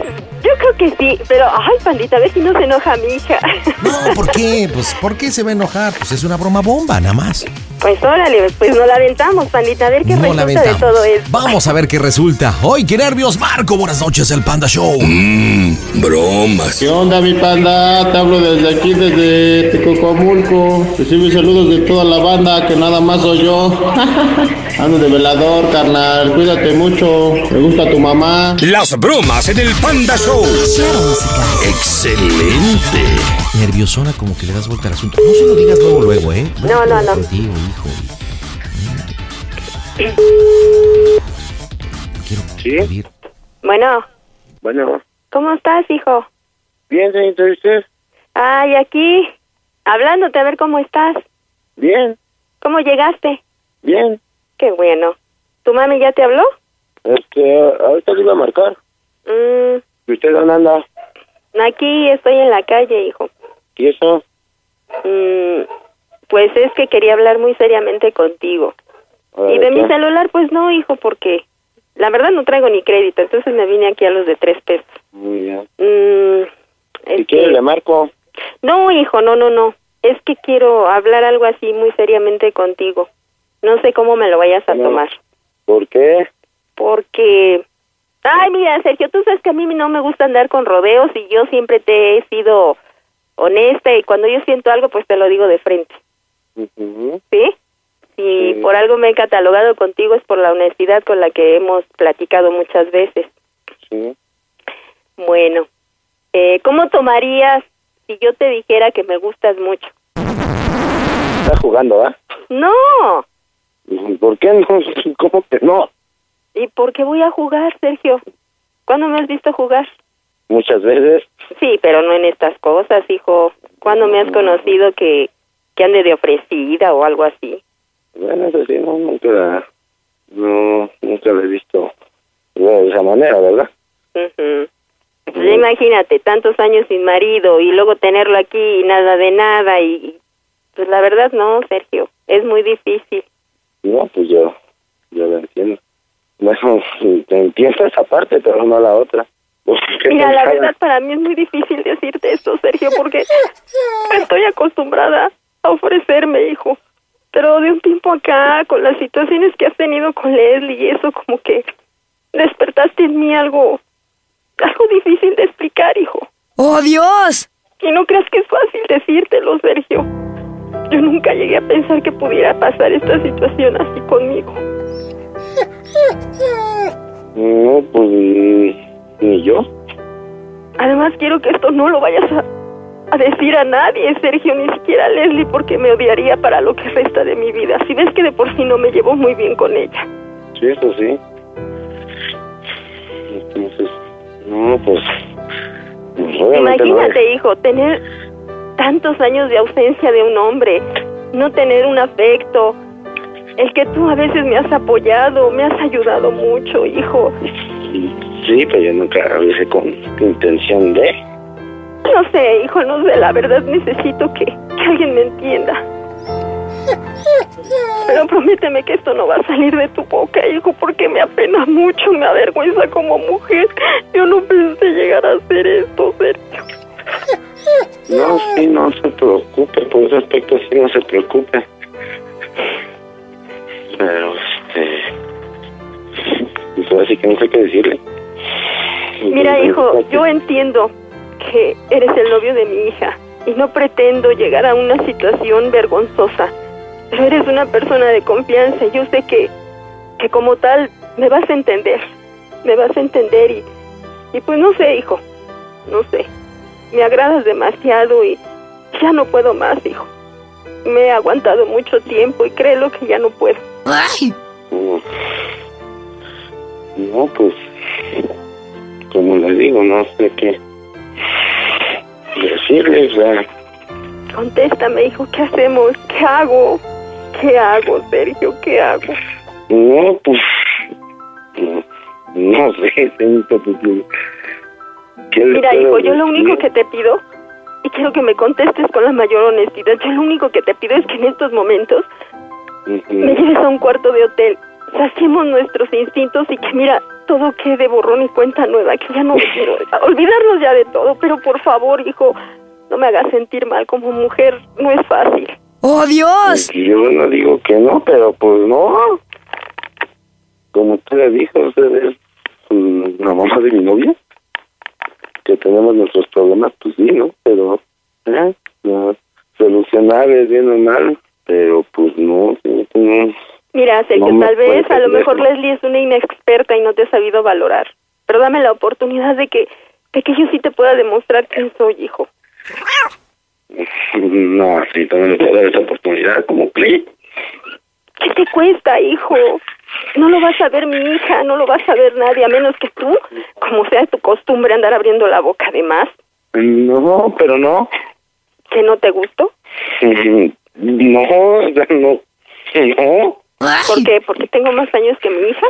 yo creo que sí, pero ay, pandita, a ver si no se enoja mi hija. No, ¿por qué? Pues, ¿por qué se va a enojar? Pues es una broma bomba, nada más. Pues órale, pues nos la aventamos, pandita, a ver qué No resulta de todo esto. Vamos a ver qué resulta. ¡Ay, qué nervios, Marco! Buenas noches, el Panda Show. Mmm, bromas. ¿Qué onda, mi panda? Te hablo desde aquí, desde Tecocomulco. Recibe saludos de toda la banda, que nada más soy yo. Ando de velador, carnal. Cuídate mucho. Me gusta tu mamá. Las bromas en el Panda Show. Excelente. Nerviosona, como que le das vuelta al asunto. No se lo digas luego, luego, ¿eh? No, no, no. Contigo, hijo. Quiero pedir. Bueno, Bueno, ¿cómo estás, hijo? bien, señorita, ¿y usted? Ay, aquí, hablándote a ver cómo estás. Bien, ¿Cómo llegaste? bien. Qué bueno. ¿Tu mami ya te habló? Este, ahorita le iba a marcar. Mm, ¿Y usted dónde anda? aquí estoy en la calle, hijo. ¿Y eso? Mm, pues es que quería hablar muy seriamente contigo. Y de ¿qué? mi celular, pues no, hijo, porque la verdad no traigo ni crédito, entonces me vine aquí a los de tres pesos. Muy bien. Mm, ¿Y es quiere que- le marco? No, hijo, no, no, no. Es que quiero hablar algo así muy seriamente contigo. No sé cómo me lo vayas a No. tomar. ¿Por qué? Porque... Ay, mira, Sergio, tú sabes que a mí no me gusta andar con rodeos y yo siempre te he sido honesta y cuando yo siento algo, pues te lo digo de frente. ¿Sí? Si Sí. por algo me he catalogado contigo es por la honestidad con la que hemos platicado muchas veces. Sí. Bueno, eh, ¿cómo tomarías si yo te dijera que me gustas mucho? Está jugando, ¿va? No, ¿Por qué no? ¿Cómo que no? ¿y por qué voy a jugar, Sergio? ¿Cuándo me has visto jugar? Muchas veces. Sí, pero no en estas cosas, hijo. ¿Cuándo me has conocido que, que ande de ofrecida o algo así? Bueno, eso sí, no, nunca, no, nunca lo he visto de esa manera, ¿verdad? Pues imagínate, tantos años sin marido y luego tenerlo aquí y nada de nada y, pues la verdad no, Sergio, es muy difícil. No, pues yo, yo lo entiendo. Bueno, te entiendo esa parte, pero no la otra. Pues, ¿qué Mira, la verdad para mí es muy difícil decirte esto, Sergio, porque estoy acostumbrada a ofrecerme, hijo. Pero de un tiempo acá, con las situaciones que has tenido con Leslie y eso, como que despertaste en mí algo, algo difícil de explicar, hijo. ¡Oh, Dios! Y no creas que es fácil decírtelo, Sergio. Yo nunca llegué a pensar que pudiera pasar esta situación así conmigo. No, pues ni, yo. Además, quiero que esto no lo vayas a, a decir a nadie, Sergio, ni siquiera a Leslie, porque me odiaría para lo que resta de mi vida. Si ves que de por sí no me llevo muy bien con ella. Sí, eso sí. Entonces, no, pues. pues no Imagínate, hijo, tener tantos años de ausencia de un hombre, no tener un afecto, el que tú a veces me has apoyado, me has ayudado mucho, hijo. Sí, pero yo nunca lo hice con intención de. No sé, hijo, no sé, la verdad necesito que, que alguien me entienda. Pero prométeme que esto no va a salir de tu boca, hijo, porque me apena mucho, me avergüenza como mujer. Yo no pensé llegar a hacer esto, Sergio. No, sí, no se preocupe, por ese aspecto sí, no se preocupe. Pero, este. Pues ahora sí que no sé qué decirle. Mira, hijo, yo entiendo que eres el novio de mi hija y no pretendo llegar a una situación vergonzosa, pero eres una persona de confianza y yo sé que, que como tal me vas a entender, me vas a entender y, y pues no sé, hijo, no sé, me agradas demasiado y ya no puedo más, hijo. Me he aguantado mucho tiempo y créelo que ya no puedo. No, no, pues. Como le digo, no sé qué decirle, o sea. Contéstame, hijo, ¿qué hacemos? ¿Qué hago? ¿Qué hago, Sergio? ¿Qué hago? No, pues. No, no sé, señorita, pues. ¿Qué le Mira, hijo, yo lo único que te pido, y quiero que me contestes con la mayor honestidad, yo lo único que te pido es que en estos momentos me lleves a un cuarto de hotel, saciemos nuestros instintos y que mira, todo quede borrón y cuenta nueva, que ya no quiero olvidarnos ya de todo, pero por favor, hijo, no me hagas sentir mal como mujer, no es fácil. ¡Oh, Dios! Yo no digo que no, pero pues no. Como usted le dijo, usted es mm, la mamá de mi novia. Que tenemos nuestros problemas, pues sí, ¿no? Pero, eh, no, solucionables, bien o mal, pero pues no, sí, no. Mira, No me tal vez a lo mejor eso. Leslie es una inexperta y no te ha sabido valorar, pero dame la oportunidad de que, de que yo sí te pueda demostrar quién soy, hijo. No, sí, también le puedo dar esa oportunidad como clic. ¿Qué te cuesta, hijo? No lo vas a ver mi hija, no lo vas a ver nadie, a menos que tú, como sea tu costumbre, andar abriendo la boca de más. No, pero no. ¿Que no te gustó? Mm, No, no. No. ¿Por qué? ¿Porque tengo más años que mi hija?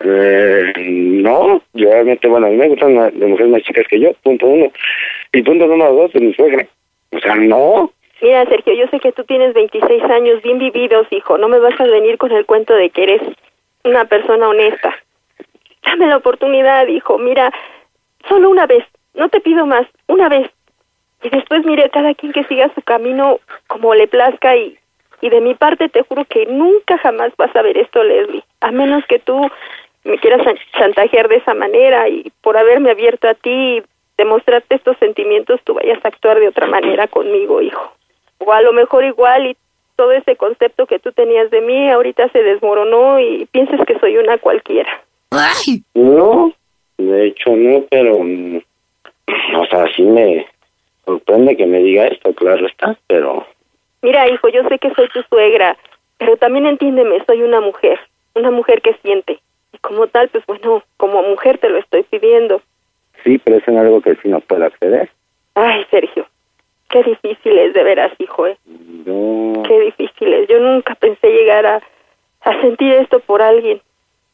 Eh, no, realmente, bueno, a mí me gustan las las mujeres más chicas que yo, punto uno. Y punto número dos, de mi suegra. O sea, no. Mira, Sergio, yo sé que tú tienes 26 años bien vividos, hijo. No me vas a venir con el cuento de que eres una persona honesta. Dame la oportunidad, hijo. Mira, solo una vez. No te pido más. Una vez. Y después, mire, cada quien que siga su camino como le plazca y, y de mi parte te juro que nunca jamás vas a ver esto, Leslie. A menos que tú me quieras chan- chantajear de esa manera y por haberme abierto a ti y demostrarte estos sentimientos, tú vayas a actuar de otra manera conmigo, hijo. O a lo mejor igual y todo ese concepto que tú tenías de mí ahorita se desmoronó y pienses que soy una cualquiera. No, de hecho no, pero, mm, o sea, sí me sorprende que me diga esto, claro está, pero Mira, hijo, yo sé que soy tu suegra, pero también entiéndeme, soy una mujer, una mujer que siente. Y como tal, pues bueno, como mujer te lo estoy pidiendo. sí, pero es en algo que sí no puedo acceder. Ay, Sergio, qué difícil es de veras, hijo, ¿eh? No, Qué difícil es. Yo nunca pensé llegar a, a sentir esto por alguien.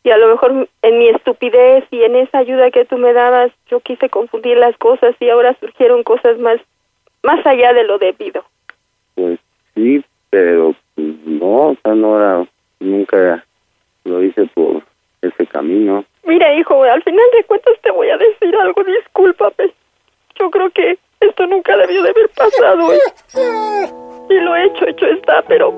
Y a lo mejor en mi estupidez y en esa ayuda que tú me dabas, yo quise confundir las cosas y ahora surgieron cosas más, más allá de lo debido. pues sí, pero pues, no, o sea, no era, nunca lo hice por ese camino. Mira, hijo, al final de cuentas te voy a decir algo, discúlpame. Yo creo que esto nunca debió de haber pasado. ¿eh? Y lo hecho, hecho está, pero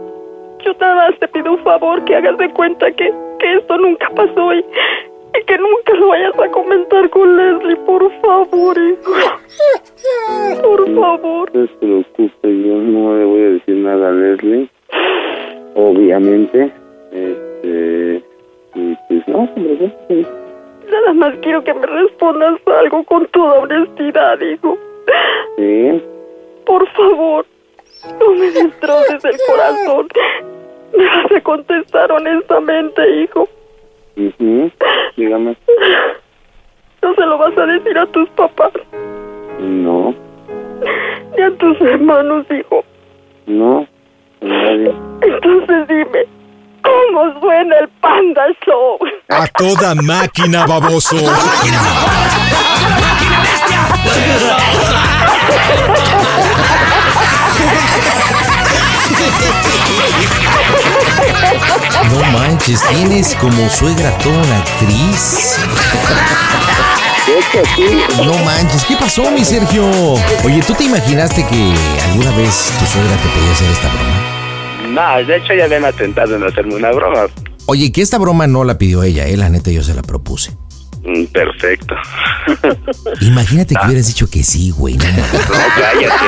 Yo nada más te pido un favor que hagas de cuenta que, que esto nunca pasó y, y que nunca lo vayas a comentar con Leslie, por favor, hijo. Por favor. No se preocupe, yo no le voy a decir nada a Leslie. Obviamente. Este. Y pues no, se preocupe. Nada más quiero que me respondas algo con toda honestidad, hijo. Sí. Por favor, no me destroces el corazón. Me vas a contestar honestamente, hijo. Ujú. Dígame. No se lo vas a decir a tus papás No. ni a tus hermanos, hijo. No. Nadie. Entonces dime, ¿cómo suena el Panda Show? A toda máquina, baboso. No manches, tienes como suegra toda una actriz. No manches, ¿qué pasó, mi Sergio? Oye, ¿tú te imaginaste que alguna vez tu suegra te pedía hacer esta broma? No, de hecho ya habían atentado en hacerme una broma. Oye, que esta broma no la pidió ella, eh, la neta yo se la propuse. Mm, Perfecto. Imagínate que hubieras dicho que sí, güey. No, cállate,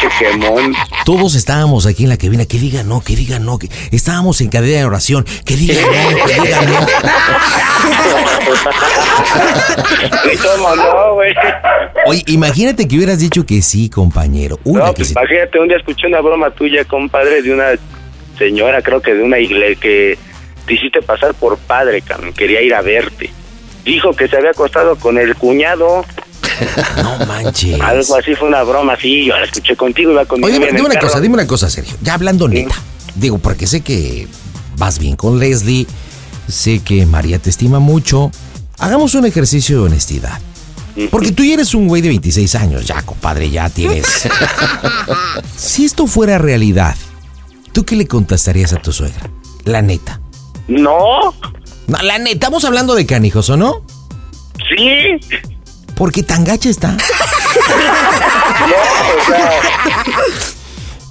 chequemón. Todos estábamos aquí en la cabina, que diga no, que diga no, que estábamos en cadena de oración, que diga no, que diga no. Oye, imagínate que hubieras dicho que sí, compañero. Una No, que pues imagínate, un día escuché una broma tuya, compadre, de una señora, creo que de una iglesia, que te hiciste pasar por padre, cabrón, quería ir a verte. Dijo que se había acostado con el cuñado. No manches. Algo así fue una broma, sí, yo la escuché contigo, iba conmigo Oye, dime, dime una carro. cosa, dime una cosa, Sergio. Ya hablando neta. Digo, porque sé que vas bien con Leslie, sé que María te estima mucho. Hagamos un ejercicio de honestidad. Porque tú ya eres un güey de 26 años, ya, compadre, ya tienes. si esto fuera realidad, ¿tú qué le contestarías a tu suegra? La neta. No, No, la neta, estamos hablando de canijos, ¿o no? sí. Porque tan gacha está. No, o sea,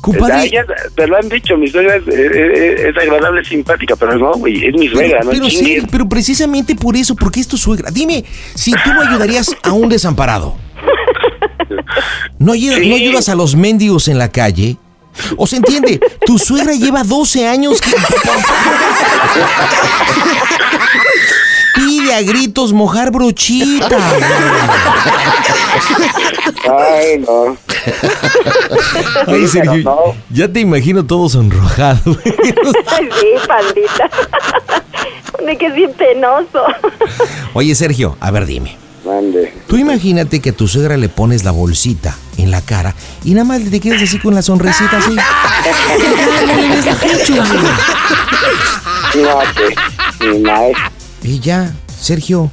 Compadre. ella- te lo han dicho, mi suegra es, es- es agradable, simpática, pero no, güey, es mi suegra, no pero, sí, pero precisamente por eso, porque es tu suegra. Dime, si tú no ayudarías a un desamparado, no, ayudas, no ayudas a los mendigos en la calle. O se entiende, tu suegra lleva 12 años que... Pide a gritos mojar brochita. Ay, no. Oye, Sergio, ya te imagino todo sonrojado. Ay, sí, pandita. De que es bien penoso. Oye, Sergio, a ver, dime. Mande. Tú imagínate que a tu suegra le pones la bolsita en la cara y nada más te quedas así con la sonrisita así. Y ya, Sergio,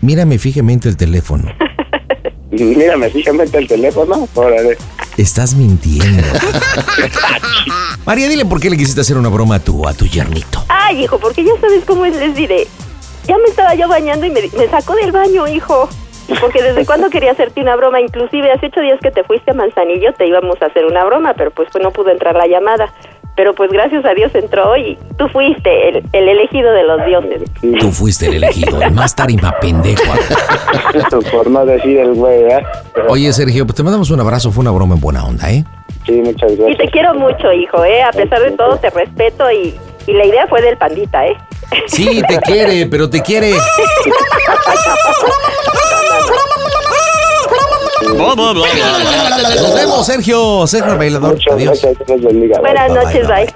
mírame fijamente el teléfono. Mírame, fíjate el teléfono. Órale. Estás mintiendo. María, dile por qué le quisiste hacer una broma a tu, a tu yernito. Ay, hijo, porque ya sabes cómo es, les diré. Ya me estaba yo bañando y me, me sacó del baño, hijo. Porque desde cuando quería hacerte una broma, inclusive hace ocho días que te fuiste a Manzanillo te íbamos a hacer una broma, pero pues, pues no pudo entrar la llamada. Pero pues gracias a Dios entró y tú fuiste el, el elegido de los dioses. Tú fuiste el elegido, el más tarima pendejo. Por no decir el güey, ¿eh? Oye, Sergio, pues te mandamos un abrazo, fue una broma en buena onda, ¿eh? Sí, muchas Y gracias. te quiero mucho, hijo, ¿eh? A pesar de todo te respeto y, y la idea fue del pandita, ¿eh? Sí, te quiere, pero te quiere. Nos vemos, Sergio. Sergio bailador. Adiós. Buenas noches, bye.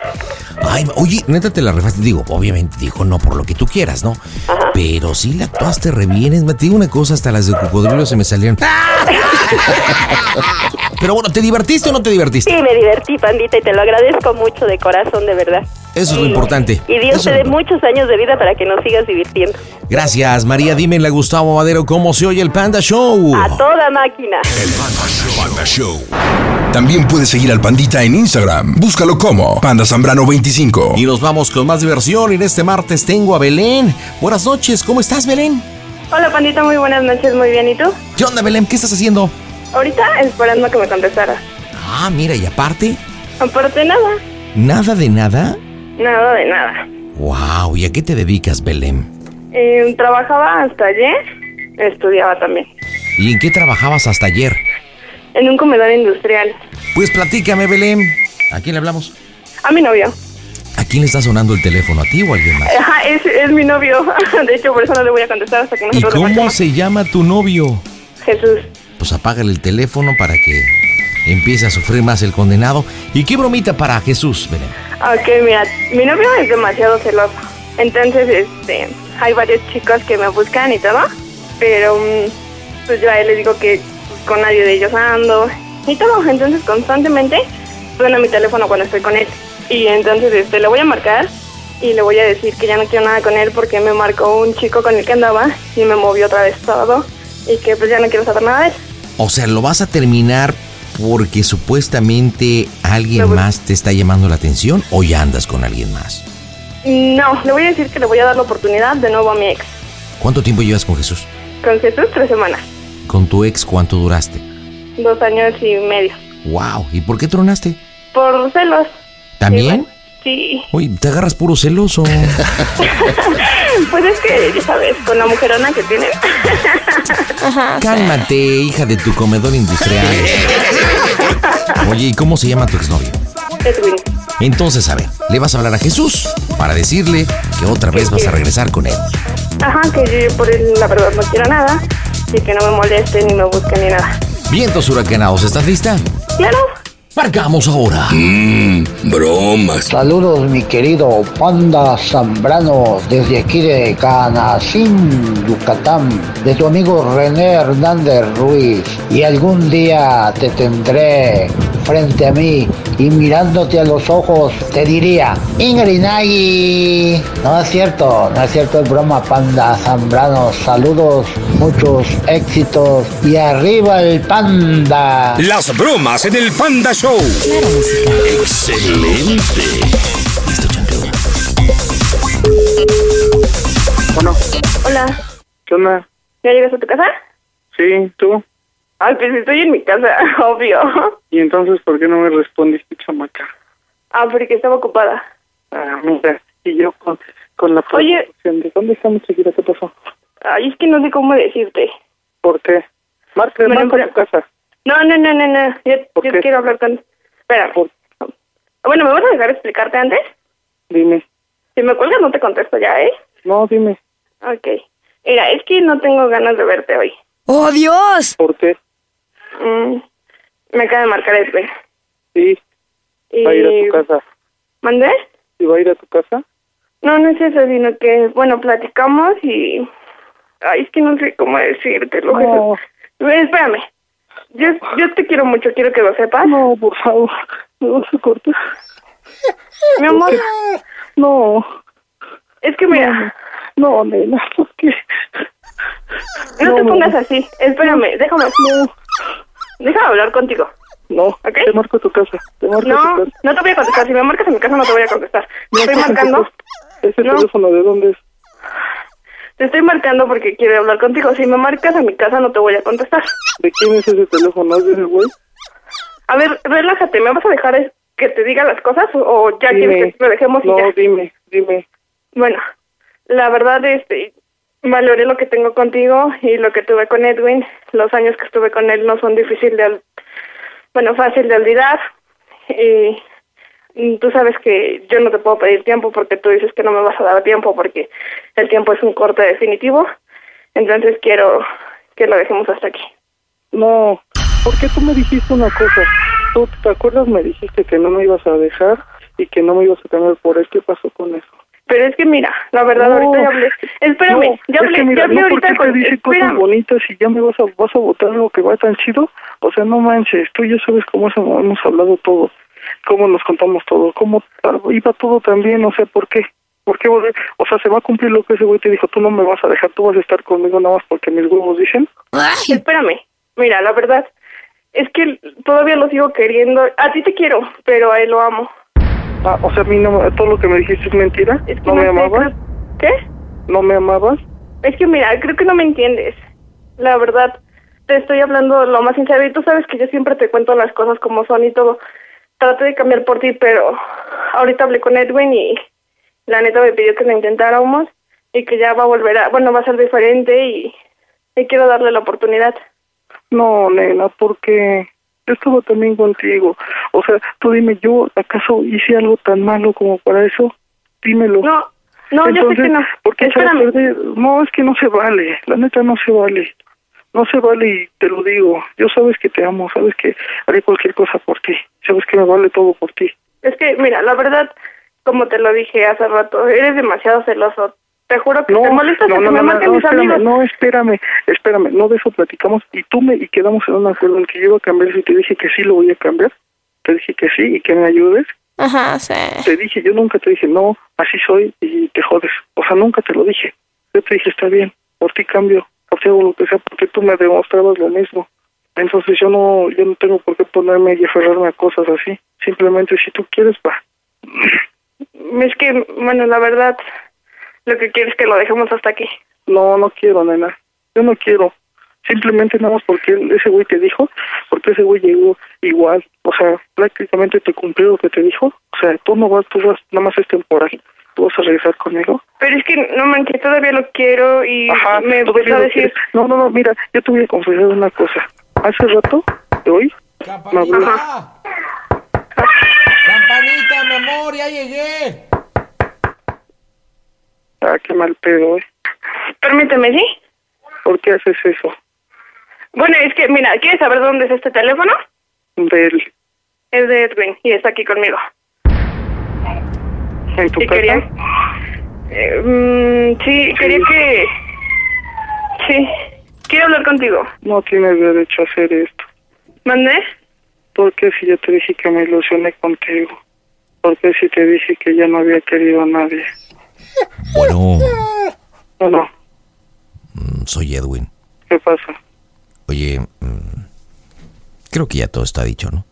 Ay, oye, neta te la refaste. Digo, obviamente, dijo no por lo que tú quieras, ¿no? Pero sí le actuaste re bien. Es más, te digo una cosa, hasta las de cocodrilo se me salieron. Pero bueno, ¿te divertiste o no te divertiste? Sí, me divertí, pandita, y te lo agradezco mucho de corazón, de verdad. Eso es lo importante. Y Dios Eso te dé muchos años de vida para que nos sigas divirtiendo. Gracias, María. Dime, la Gustavo Madero, ¿cómo se oye el Panda Show? A toda máquina. Panda Show. También puedes seguir al Pandita en Instagram. Búscalo como Panda Zambrano 25. Y nos vamos con más diversión. Y en este martes tengo a Belén. Buenas noches, ¿cómo estás, Belén? Hola, pandita, muy buenas noches, muy bien. ¿Y tú? ¿Qué onda, Belén? ¿Qué estás haciendo? Ahorita esperando que me contestara. Ah, mira, y aparte, Aparte nada. nada de nada. Nada de nada. Wow, ¿y a qué te dedicas, Belén? Eh, trabajaba hasta ayer, estudiaba también. ¿Y en qué trabajabas hasta ayer? En un comedor industrial. Pues platícame, Belén. ¿A quién le hablamos? A mi novio. ¿A quién le está sonando el teléfono? ¿A ti o a alguien más? Ajá, es, es mi novio. De hecho, por eso no le voy a contestar hasta que ¿Y nosotros le cómo se llama tu novio? Jesús. Pues apágale el teléfono para que empiece a sufrir más el condenado. ¿Y qué bromita para Jesús, Belén? Ok, mira, mi novio es demasiado celoso. Entonces, este, hay varios chicos que me buscan y todo, pero mm, pues yo a él le digo que con nadie de ellos ando y todo. Entonces, constantemente suena mi teléfono cuando estoy con él. Y entonces, este, le voy a marcar y le voy a decir que ya no quiero nada con él porque me marcó un chico con el que andaba y me movió otra vez todo y que pues ya no quiero saber nada de él. O sea, ¿lo vas a terminar porque supuestamente alguien más te está llamando la atención o ya andas con alguien más? No, le voy a decir que le voy a dar la oportunidad de nuevo a mi ex. ¿Cuánto tiempo llevas con Jesús? Con Jesús, tres semanas, ¿Con tu ex cuánto duraste? dos años y medio. Wow, ¿y por qué tronaste? Por celos. ¿También? Sí. Uy, te agarras puro celoso. Pues es que, ya sabes, con la mujerona que tiene. Ajá. Cálmate, hija de tu comedor industrial. Oye, ¿y cómo se llama tu exnovio? Edwin. Entonces, a ver, le vas a hablar a Jesús para decirle que otra vez vas a regresar con él. Ajá, que yo por él, la verdad, no quiero nada. Y que no me moleste ni me busque ni nada. Vientos huracanados, ¿estás lista? Claro. Marcamos ahora. Mmm, bromas. Saludos mi querido Panda Zambrano desde aquí de Canacín, Yucatán, de tu amigo René Hernández Ruiz. Y algún día te tendré frente a mí y mirándote a los ojos te diría, Ingrid Nagy. No es cierto, no es cierto, es broma Panda Zambrano. Saludos, muchos éxitos y arriba el Panda. Las bromas en el Panda Show. Excelente. Bueno, Hola. ¿qué onda? ¿Ya llegas a tu casa? Sí, ¿tú? Ay, pues estoy en mi casa, obvio. ¿Y entonces por qué no me respondiste, chamaca? Ah, porque estaba ocupada. Ah, mira, y yo con, con la Oye. de ¿dónde está mi chiquita? ¿Qué pasó? Ay, es que no sé cómo decirte. ¿Por qué? Marca, Bueno, marca pero- tu casa. No, no, no, no, no. Yo, yo qué? quiero hablar con... Espera. Bueno, ¿me vas a dejar explicarte antes? Dime. Si me cuelgas no te contesto ya, ¿eh? No, dime. Ok. Mira, es que no tengo ganas de verte hoy. ¡Oh, Dios! ¿Por qué? Mm, me acaba de marcar Edwin. Sí, Y... va a ir a tu casa. ¿Mandé? ¿Y va a ir a tu casa? No, no es eso, sino que, bueno, platicamos y... Ay, es que no sé cómo decírtelo. No. Jesús. Espérame. Yo, yo te quiero mucho, quiero que lo sepas. No, por favor. ¿Me vas a cortar? Mi amor. No. Es que mira... No, nena, ¿por qué? No, No, te no. pongas así. Espérame, déjame. Déjame hablar contigo. No, te marco a tu casa. Te marco a No, tu casa. no te voy a contestar. Si me marcas en mi casa no te voy a contestar. Te No, estoy marcando. ¿Ese No. teléfono de dónde es? Te estoy marcando porque quiero hablar contigo. Si me marcas en mi casa no te voy a contestar. ¿De quién es ese teléfono? ¿Es de ese güey? A ver, relájate. ¿Me vas a dejar que te diga las cosas o- ya Dime. quieres que lo dejemos y No, ya? dime, dime. Bueno, la verdad, este, valoré lo que tengo contigo y lo que tuve con Edwin. Los años que estuve con él no son difícil de, bueno, fácil de olvidar. Y tú sabes que yo no te puedo pedir tiempo porque tú dices que no me vas a dar tiempo porque el tiempo es un corte definitivo. Entonces quiero que lo dejemos hasta aquí. No, porque tú me dijiste una cosa. ¿Tú te acuerdas? Me dijiste que no me ibas a dejar y que no me ibas a cambiar por él. ¿Qué pasó con eso? Pero es que mira, la verdad, No. ahorita ya hablé. Espérame, No, ya es hablé, que mira, ya hablé no, ahorita porque con. te dice cosas Espérame. bonitas y ya me vas a, vas a votar algo que va tan chido. O sea, no manches, tú ya sabes cómo es- hemos hablado todo, cómo nos contamos todo, cómo iba todo tan bien, no sé por qué. ¿Por qué volver? O sea, se va a cumplir lo que ese güey te dijo, tú no me vas a dejar, tú vas a estar conmigo nada más porque mis huevos dicen. Espérame, mira, la verdad es que todavía lo sigo queriendo. A ti te quiero, pero a él lo amo. Ah, o sea, a mí no, todo lo que me dijiste es mentira. Es que ¿No me sé, amabas? creo- ¿Qué? ¿No me amabas? Es que mira, creo que no me entiendes. La verdad, te estoy hablando lo más sincero y tú sabes que yo siempre te cuento las cosas como son y todo. traté de cambiar por ti, pero ahorita hablé con Edwin y la neta me pidió que lo intentáramos y que ya va a volver a, bueno, va a ser diferente y, y quiero darle la oportunidad. No, nena, porque yo estaba también contigo. O sea, tú dime, ¿yo acaso hice algo tan malo como para eso? Dímelo. No, no, yo sé que no. ¿Por qué Espérame. No, es que no se vale. La neta no se vale. No se vale y te lo digo. Yo sabes que te amo, sabes que haré cualquier cosa por ti. Sabes que me vale todo por ti. Es que, mira, la verdad, como te lo dije hace rato, eres demasiado celoso. Te juro que te molestas no, que no, me no, marquen no, mis espérame, amigos. no, espérame, espérame, no de eso platicamos. Y tú me y quedamos en un acuerdo en que yo iba a cambiar si te dije que sí lo voy a cambiar, te dije que sí y que me ayudes, Ajá, sí. te dije, yo nunca te dije no, así soy y te jodes, o sea, nunca te lo dije, yo te dije está bien, por ti cambio, por ti hago lo que sea, porque tú me demostrabas lo mismo, entonces yo no, yo no tengo por qué ponerme y aferrarme a cosas así, simplemente si tú quieres va, Es que, bueno, la verdad, lo que quiero es que lo dejemos hasta aquí. No, no quiero, nena. Yo no quiero. Simplemente nada más porque ese güey te dijo, porque ese güey llegó igual. O sea, prácticamente te cumplió lo que te dijo. O sea, tú no vas, tú vas, nada más es temporal. Tú vas a regresar conmigo. Pero es que, no manches, todavía lo quiero y Ajá, me empezó a decir... quieres. No, no, no, mira, yo te voy a confesar una cosa. Hace rato, de hoy, me habló. Campanita, mi amor, ya llegué. Ah, qué mal pedo, ¿eh? Permíteme, ¿sí? ¿Por qué haces eso? Bueno, es que, mira, ¿quieres saber dónde es este teléfono? De él. Es de Edwin y está aquí conmigo. ¿En tu ¿Y casa? quería? Eh, mm, sí, quería que... Sí, quiero hablar contigo. No tienes derecho a hacer esto. ¿Mandé? ¿Por qué si yo te dije que me ilusioné contigo? ¿Por qué si te dije que ya no había querido a nadie? Bueno, No, no. mm, soy Edwin. ¿Qué pasa? Oye, mm, creo que ya todo está dicho, ¿no?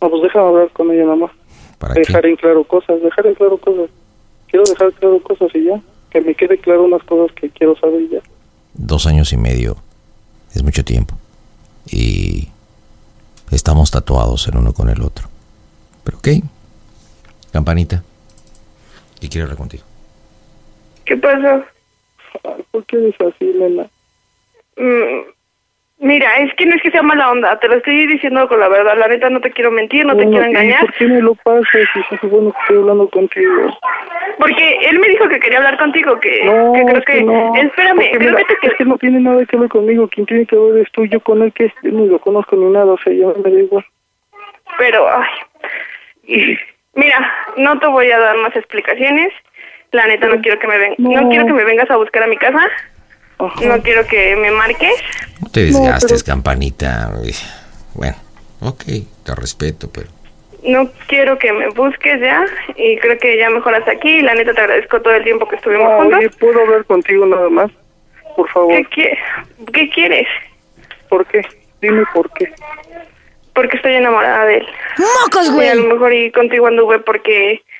No, pues déjame hablar con ella nada más. ¿Para dejar en claro cosas, dejar en claro cosas. Quiero dejar claro cosas y ya. Que me quede claro unas cosas que quiero saber y ya. Dos años y medio es mucho tiempo. Y estamos tatuados el uno con el otro. Pero ok. Campanita. Y quiero hablar contigo. ¿Qué pasó? Ay, ¿Por qué eres así, nena? Mm, mira, es que no es que sea mala onda, te lo estoy diciendo con la verdad. La neta no te quiero mentir, no te Bueno, quiero ¿y engañar. ¿Por qué me lo pasas si se supone que estoy hablando contigo? Porque él me dijo que quería hablar contigo, que, No, que creo es que... que no. Espérame, Porque creo mira, que te es que no tiene nada que ver conmigo. Quien tiene que ver es tú. Yo con él, que yo ni lo conozco ni nada. O sea, yo me da igual. Pero, ay, mira, no te voy a dar más explicaciones. La neta no quiero que me ven, no. No. quiero que me vengas a buscar a mi casa. No quiero que me marques. No te desgastes, campanita. Bueno, ok, te respeto, pero... No quiero que me busques ya. Y creo que ya mejor hasta aquí. La neta te agradezco todo el tiempo que estuvimos No, juntos. oye, ¿puedo hablar contigo nada más? Por favor. ¿Qué, quie- ¿Qué quieres? ¿Por qué? Dime por qué. Porque estoy enamorada de él. ¡Mocos, Y güey! a lo mejor y contigo anduve porque, mm,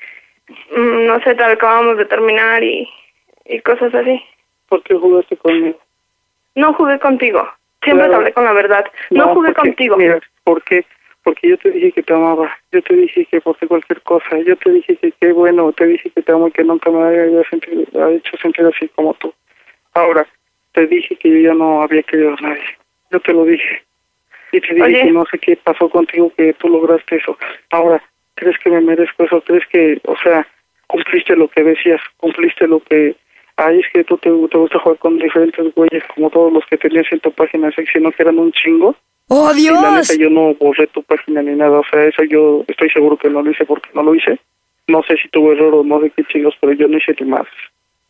no sé, tal acabamos de terminar y, y cosas así. ¿Por qué jugaste conmigo? No jugué contigo. Siempre te Claro. hablé con la verdad. No, jugué porque, contigo. Mira, ¿por qué? Porque yo te dije que te amaba. Yo te dije que porque cualquier cosa. Yo te dije que qué bueno. Te dije que te amo y que nunca me había sentido, había hecho sentir así como tú. Ahora, te dije que yo ya no había querido a nadie. Yo te lo dije. Y te dije Oye. que no sé qué pasó contigo, que tú lograste eso. Ahora, ¿crees que me merezco eso? ¿Crees que, o sea, cumpliste lo que decías? ¿Cumpliste lo que... Ay, es que tú te, te gusta jugar con diferentes güeyes, como todos los que tenías en tu página sexy, ¿no? Que eran un chingo. ¡Oh, Y la Dios! neta, yo no borré tu página ni nada. O sea, eso yo estoy seguro que no lo hice porque no lo hice. No sé si tuve error o no de qué chingos, pero yo no hice ni más.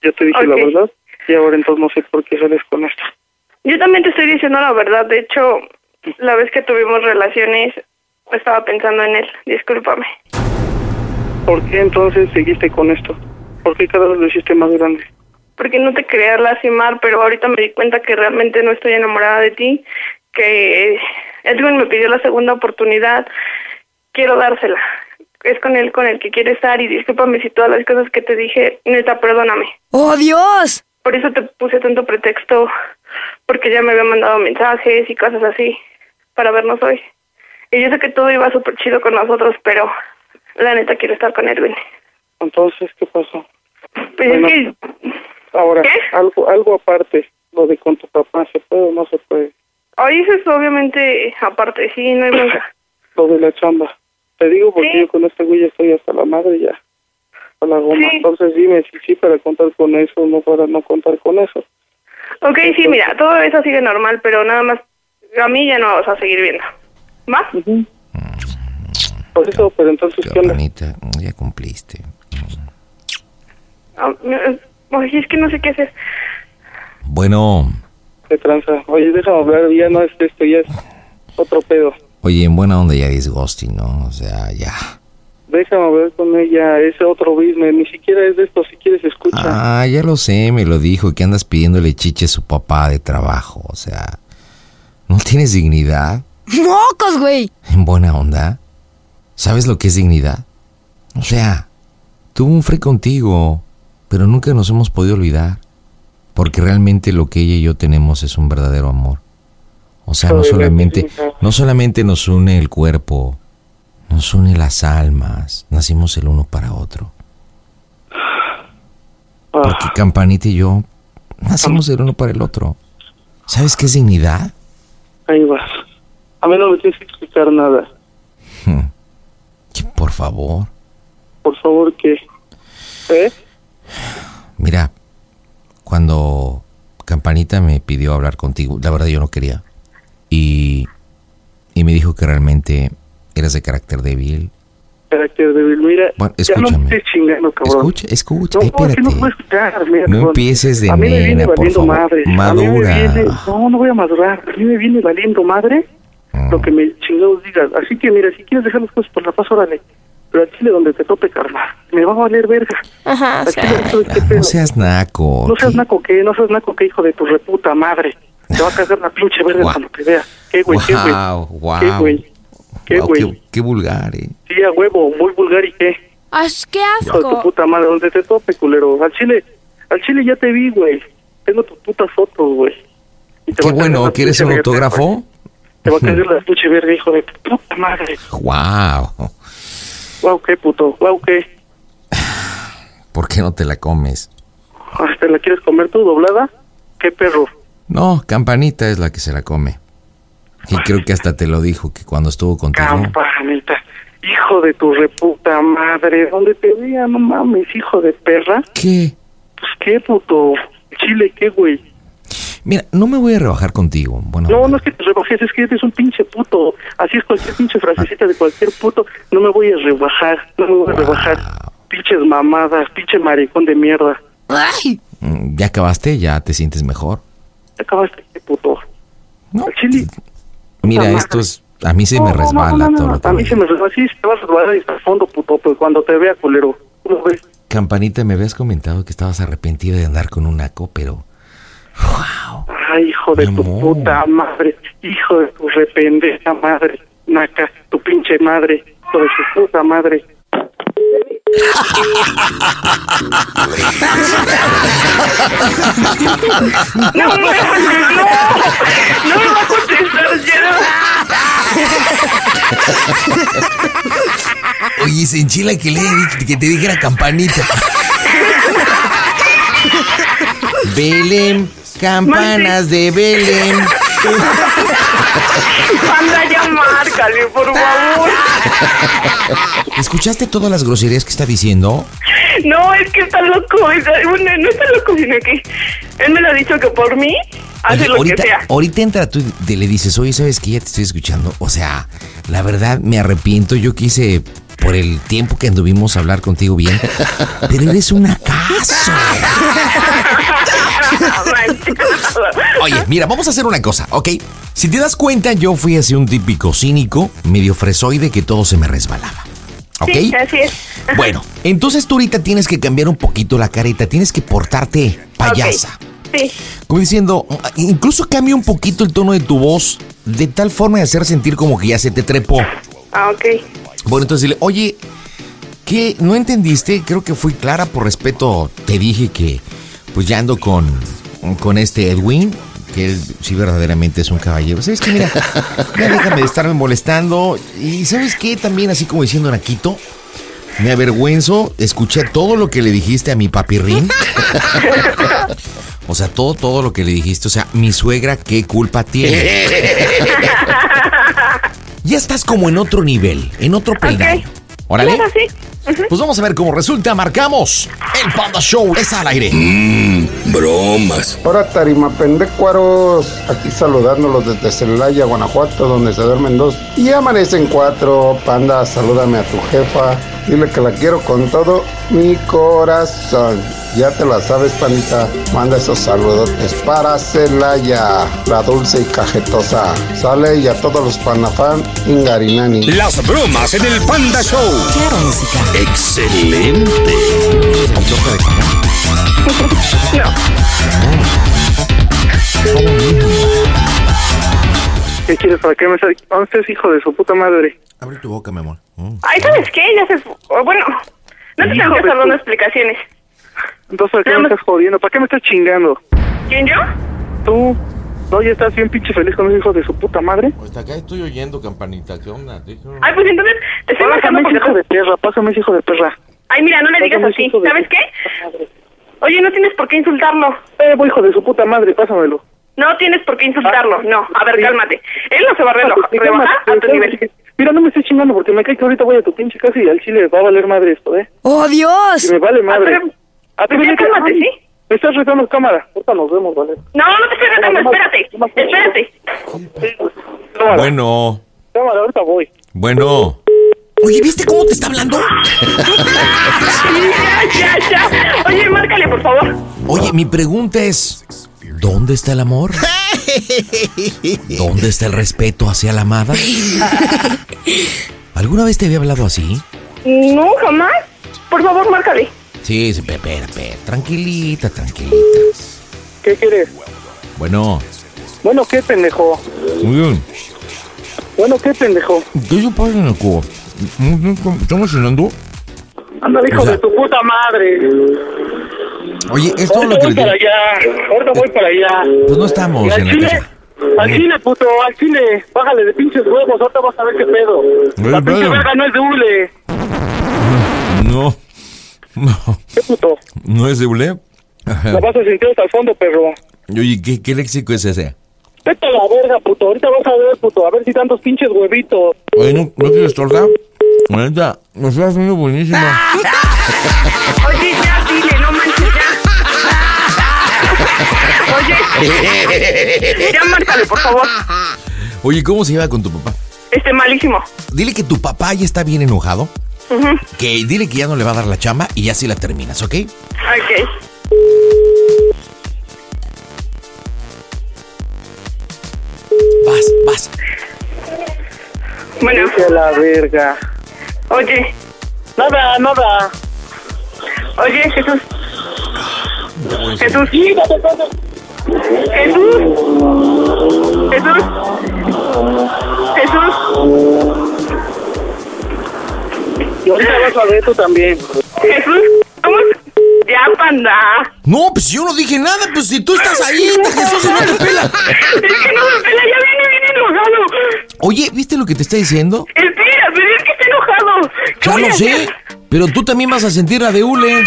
Yo te dije la verdad y ahora entonces no sé por qué sales con esto. Yo también te estoy diciendo la verdad. De hecho, la vez que tuvimos relaciones, estaba pensando en él. Discúlpame. ¿Por qué entonces seguiste con esto? ¿Por qué cada vez lo hiciste más grande? Porque no te quería lastimar, pero ahorita me di cuenta que realmente no estoy enamorada de ti. Que Edwin me pidió la segunda oportunidad. Quiero dársela. Es con él con el que quiero estar y discúlpame si todas las cosas que te dije, neta, perdóname. ¡Oh, Dios! Por eso te puse tanto pretexto, porque ya me había mandado mensajes y cosas así para vernos hoy. Y yo sé que todo iba súper chido con nosotros, pero la neta quiero estar con Edwin. Entonces, ¿qué pasó? Pues Bueno, es que, Ahora, algo algo aparte, lo de con tu papá, ¿se puede o no se puede? hoy eso es obviamente aparte, sí, no hay bronca. Lo de la chamba. Te digo porque yo con este güey ya estoy hasta la madre ya. A la goma. Entonces dime si sí para contar con eso o no para no contar con eso. Ok, sí, mira, todo eso sigue normal, pero nada más a mí ya no vamos a seguir viendo. ¿Va? Por eso, pero entonces, ¿qué onda? Ya cumpliste. Ah, Oye, es que no sé qué hacer. Bueno, ¿Qué tranza? Oye, déjame hablar, ya no es esto, ya es otro pedo. oye, en buena onda ya disgusting, ¿no? O sea, ya. Déjame hablar con ella, ese otro business, ni siquiera es de esto, si quieres escucha. Ah, ya lo sé, me lo dijo, que andas pidiéndole chiche a su papá de trabajo, o sea, ¿no tienes dignidad? ¡Mocos, güey! En buena onda. ¿Sabes lo que es dignidad? O sea, tuvo un free contigo, pero nunca nos hemos podido olvidar. Porque realmente lo que ella y yo tenemos es un verdadero amor. O sea, no solamente, no solamente nos une el cuerpo, nos une las almas. Nacimos el uno para otro. Porque Campanita y yo nacimos el uno para el otro. ¿Sabes qué es dignidad? Ahí vas. A mí no me tienes que explicar nada. Que por favor. Por favor, ¿qué? ¿Eh? Mira, cuando Campanita me pidió hablar contigo, la verdad yo no quería. Y, y me dijo que realmente eras de carácter débil. Carácter débil. Mira, Bueno, ya no escúchame. estés chingando, cabrón. Escucha, escucha, No, espérate. no puedo escuchar. Mira, No empieces de A mí me viene por valiendo favor. madre. A mí me Madura. viene- no, no voy a madurar. A mí me viene valiendo madre Mm. lo que me chingados digas. Así que, mira, si quieres dejar las cosas por la paz, órale. Pero al chile donde te tope, carnal. Me va a valer verga. Ajá, Al chile, ¿sabes qué pedo? No seas naco. No seas naco, ¿qué? No seas naco, ¿qué? Hijo de tu reputa madre. Te va a cagar la pinche verga cuando te vea. ¿Qué, güey? ¿Qué, güey? Wow, wow. ¿Qué, güey? ¿Qué, Wow, güey? qué, qué vulgar, eh. Sí, a huevo, muy vulgar y qué. ¡Ay, qué Hijo de tu asco! puta madre, donde te tope, culero. Al chile, al chile ya te vi, güey. Tengo tus putas fotos, güey. Qué bueno, ¿quieres un verga, autógrafo? Te va a caer la pinche verga, hijo de puta madre. Wow. Guau, qué puto, guau, qué. ¿Por qué no te la comes? ¿Te la quieres comer tú doblada? ¿Qué perro? No, Campanita es la que se la come. Y creo que hasta te lo dijo, que cuando estuvo contigo... Campanita. Hijo de tu reputa madre. ¿Dónde te vea? No mames, hijo de perra. ¿Qué? Pues qué, puto. Chile, ¿qué, güey? Mira, no me voy a rebajar contigo. Bueno, No, no es que te rebajes, es que eres un pinche puto. Así es cualquier pinche frasecita de cualquier puto. No me voy a rebajar, no me voy a rebajar. Pinches mamadas, pinche maricón de mierda. mm, ya acabaste, ya te sientes mejor. Acabaste, qué puto. Al chile. Mira, madre. esto es... A mí se No, me no, no, resbala no, no, todo no, lo que A mí se me resbala, sí, te va a resbalar y hasta el fondo, puto, pero cuando te vea, culero. ¿Cómo ves? Campanita, me habías comentado que estabas arrepentido de andar con un naco, pero... Ay, hijo de tu puta madre, hijo de tu rependeja madre, naca, tu pinche madre, hijo de tu puta madre. No, no, no, no me va a contestar ya. Oye, se enchila que, le, que te dijera campanita. Belén, campanas de Belén. Anda ya, márcale, por favor. ¿Escuchaste todas las groserías que está diciendo? No, es que está loco. es- Bueno, no está loco, sino que él me lo ha dicho que por mí hace Oye, lo ahorita, que sea. ahorita entra tú y le dices, oye, ¿sabes qué? Ya te estoy escuchando. O sea, la verdad me arrepiento. Yo quise, por el tiempo que anduvimos, hablar contigo bien. Pero eres una casa. Oye, mira, vamos a hacer una cosa, ¿ok? Si te das cuenta, yo fui así un típico cínico, medio fresoide, que todo se me resbalaba. ¿Ok? Sí, así es. Bueno, entonces tú ahorita tienes que cambiar un poquito la careta, tienes que portarte payasa. Sí. Como diciendo, incluso cambia un poquito el tono de tu voz, de tal forma de hacer sentir como que ya se te trepó. Ah, ok. Bueno, entonces dile, oye, ¿qué? ¿No entendiste? Creo que fui clara por respeto. Te dije que, pues ya ando con, con este Edwin. que él sí verdaderamente es un caballero. ¿Sabes qué? Mira, ya déjame de estarme molestando. Y ¿sabes qué? También así como diciendo Naquito, me avergüenzo, escuché todo lo que le dijiste a mi papirrín. O sea, todo, todo lo que le dijiste. O sea, mi suegra, ¿qué culpa tiene? ya estás como en otro nivel, en otro peldaño. Órale. Claro, sí. Pues vamos a ver cómo resulta. Marcamos. El Panda Show es al aire. Mmm, bromas. Hola Tarima Pendecuaros, aquí saludándolos desde Celaya, Guanajuato, donde se duermen dos y amanecen cuatro. Panda, salúdame a tu jefa, dile que la quiero con todo mi corazón. Ya te la sabes, pandita, manda esos saludotes para Celaya, la dulce y cajetosa. Sale y a todos los panafan, Ingarinani. Las bromas en el Panda Show. Claro, música. Excelente. ¿Qué quieres? ¿Para qué me estás? ¿Dónde estás, hijo de su puta madre? Abre tu boca, mi amor. Ay, ¿sabes qué? Ya se... Bueno, no te tengo que estar dando explicaciones. Entonces, ¿para qué me estás jodiendo? ¿Para qué me estás chingando? ¿Quién, yo? ¿Tú? ¿No ya estás bien pinche feliz con ese hijo de su puta madre? Hasta acá estoy oyendo campanita. ¿Qué onda? Ay, pues entonces te estoy marcando Pásame ese porque... hijo de perra, pásame ese hijo de perra. Ay, mira, no le digas así. ¿Sabes qué? Oye, no tienes por qué insultarlo. Eh, voy, hijo de su puta madre, pásamelo. No tienes por qué insultarlo. No, a ver, Sí. cálmate. Él no se va a relo- Sí, rebajar a tu nivel. Mira, no me estés chingando porque me cae que ahorita voy a tu pinche casa y al chile va a valer madre esto, ¿eh? ¡Oh, Dios! Y me vale madre. Ah, A ti, pues ya vete, cálmate, ¿sí? Me estás retando cámara. Ahorita nos vemos, ¿vale? No, no te estoy retando, espérate. Espérate. Cámara, Bueno, cámara, ahorita voy. bueno. Oye, ¿viste cómo te está hablando? ya, ya, ya. Oye, márcale, por favor. Oye, mi pregunta es, ¿dónde está el amor? ¿Dónde está el respeto hacia la amada? ¿Alguna vez te había hablado así? No, jamás. Por favor, márcale. Sí, sí, espera, espera, tranquilita, tranquilita. ¿Qué quieres? Bueno, Bueno, ¿qué pendejo? muy bien. Bueno, ¿qué pendejo? ¿Qué se pasa en el cubo? ¿Estamos cenando? Anda, hijo O sea- de tu puta madre. Oye, es todo lo Ahorita que voy para allá. Ahorita voy para allá. Pues no estamos en la chile, casa. al chile, puto, al chile. Bájale de pinches huevos, ahorita vas a ver qué pedo. La pinche verga no es de hule. No. No, ¿Qué puto? no es de Ule. La vas a sentir hasta el fondo, perro. Oye, ¿qué, qué léxico es ese? Vete a la verga, puto. Ahorita vas a ver, puto. A ver si tantos pinches huevitos. Oye, ¿no, ¿no quieres torta? Ahorita, me estás haciendo buenísima. Oye, ya, dile, no manches, ya. Oye, ya márcale, por favor. Oye, ¿cómo se lleva con tu papá? Este malísimo. Dile que tu papá ya está bien enojado. Ujú. Que dile que ya no le va a dar la chamba y ya sí la terminas, ¿ok? Ok. Vas, vas. Bueno. A la verga. Oye, Nada, nada. oye, Jesús. Jesús. Jesús. Jesús. Jesús. Y ahorita vas a ver tú también. Jesús. ¿Cómo? Ya, panda. No, pues yo no dije nada, pues si tú estás ahí, Jesús, no te pela. Es que no me pela, ya viene bien enojado. Oye, ¿viste lo que te está diciendo? Espera, pero es que está enojado. ¿Qué Ya lo sé, pero tú también vas a sentir la de Ule.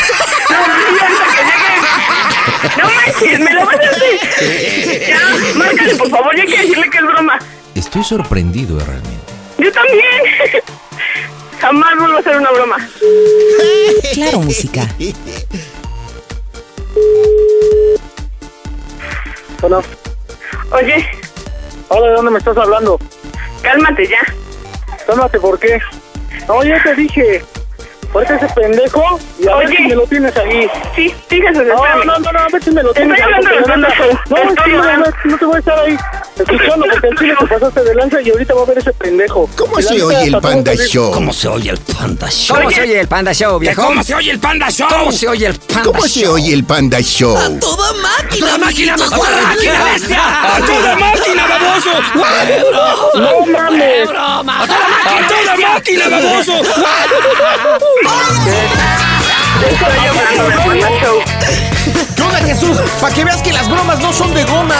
No manches, me lo vas a hacer. Ya, márcale, por favor, ya hay que decirle que es broma. Estoy sorprendido realmente. Yo también. Jamás vuelvo a hacer una broma. Claro, música. Bueno, Oye, ahora de dónde me estás hablando. cálmate ya. Cálmate, ¿por qué? No, ya te dije. Ahorita ese pendejo y a ver Oye. si me lo tienes ahí. Sí, fíjese, No, espérame. no, no, no, a ver si me lo Estoy tienes ahí. hablando Panda anda- Show. No, Estoy sí, no, hablando. no, no te voy a estar ahí escuchando porque el chile te pasaste de lanza y ahorita va a ver ese pendejo. ¿Cómo la se oye el a Panda ver- Show? ¿Cómo se oye el Panda Show? ¿Cómo se oye el Panda Show, viejo? ¿Cómo se oye el Panda Show? ¿Cómo se oye el Panda ¿Cómo se oye el Panda Show? Toda máquina. ¡Toda máquina, amiguitos, toda toda máquina, bestia! ¡A toda máquina, baboso! No mames. broma! ¡A toda máquina, baboso! ¿Qué onda, Jesús, para que veas que las bromas no son de goma.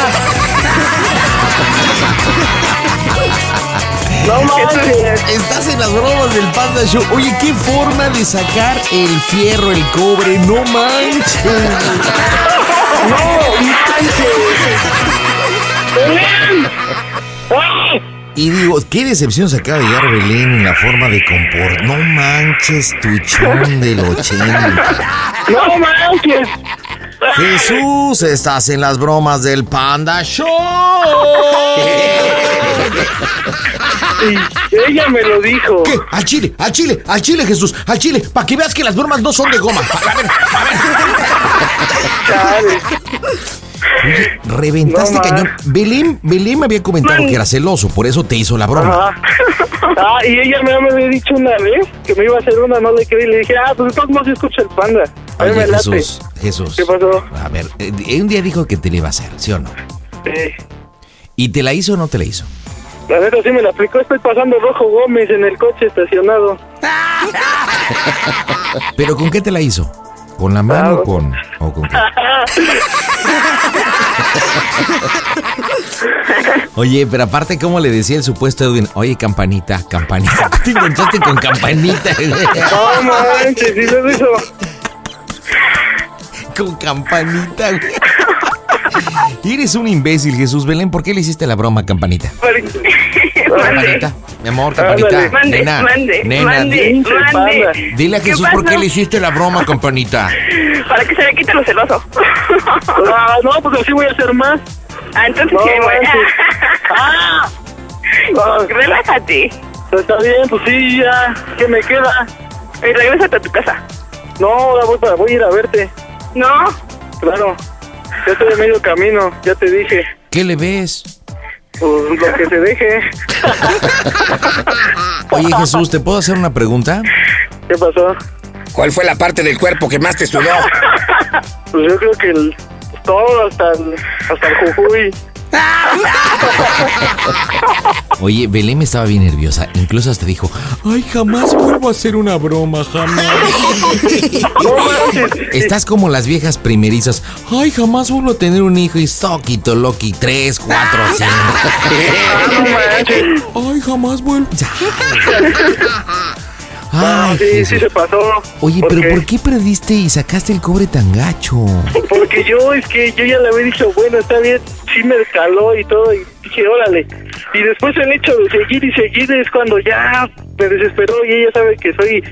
No manches. Estás en las bromas del Panda Show. Oye, qué forma de sacar el fierro, el cobre. No manches. No manches. Y digo, qué decepción se acaba de llegar Belén en la forma de compor. No manches, tu chon del 80. No manches. Jesús, estás en las bromas del Panda Show. Sí, ella me lo dijo. ¿Qué? Al chile, al chile, al chile, Jesús, al chile, para que veas que las bromas no son de goma. A ver, a ver. Oye, reventaste No, cañón. Belén me había comentado Man. que era celoso, por eso te hizo la broma. Ajá. Ah, y ella me, había dicho una vez que me iba a hacer una, no le creí. Le dije, ah, pues de todos modos escucha el panda. Oye, me late. Jesús, Jesús. ¿Qué pasó? A ver, eh, un día dijo que te la iba a hacer, ¿sí o no? Sí. ¿Y te la hizo o no te la hizo? La neta sí me la aplicó. Estoy pasando Rojo Gómez en el coche estacionado. ¿Pero con qué te la hizo? ¿Con la mano o con, o con qué? Oye, pero aparte, ¿cómo le decía el supuesto Edwin? Oye, campanita, campanita. Te enganchaste con campanita. No manches, sí lo hizo. con campanita, güey. Eres un imbécil, Jesús Belén. ¿Por qué le hiciste la broma, campanita? Mi amor, campanita. Mande, nena, mande, nena, mande, mande. dile a ¿Qué Jesús por qué le hiciste la broma, campanita. Para que se le quite lo celoso. Ah, no, pues así voy a hacer más. Ah, entonces No sí, bueno. ¡Ah! Ah, Relájate. Está bien, pues sí, ya. ¿Qué me queda? Y regrésate a tu casa. No, ahora voy, para, voy a ir a verte. No. Claro. Ya estoy a medio camino, ya te dije. ¿Qué le ves? Pues lo que se deje. Oye, Jesús, ¿te puedo hacer una pregunta? ¿Qué pasó? ¿Cuál fue la parte del cuerpo que más te sudó? Pues yo creo que el, todo, hasta el, hasta el jujuy. Oye, Belén estaba bien nerviosa. Incluso hasta dijo, ay, jamás vuelvo a hacer una broma, jamás. Estás como las viejas primerizas. Ay, jamás vuelvo a tener un hijo y Soquito, Loki, 3, 4, 5. Ay, jamás vuelvo. Ay, sí, sí se pasó. Oye, ¿Por pero qué? ¿por qué perdiste y sacaste el cobre tan gacho? Porque yo, es que yo ya le había dicho, bueno, está bien, sí me caló y todo, y dije, órale. Y después el hecho de seguir y seguir es cuando ya me desesperó y ella sabe que soy,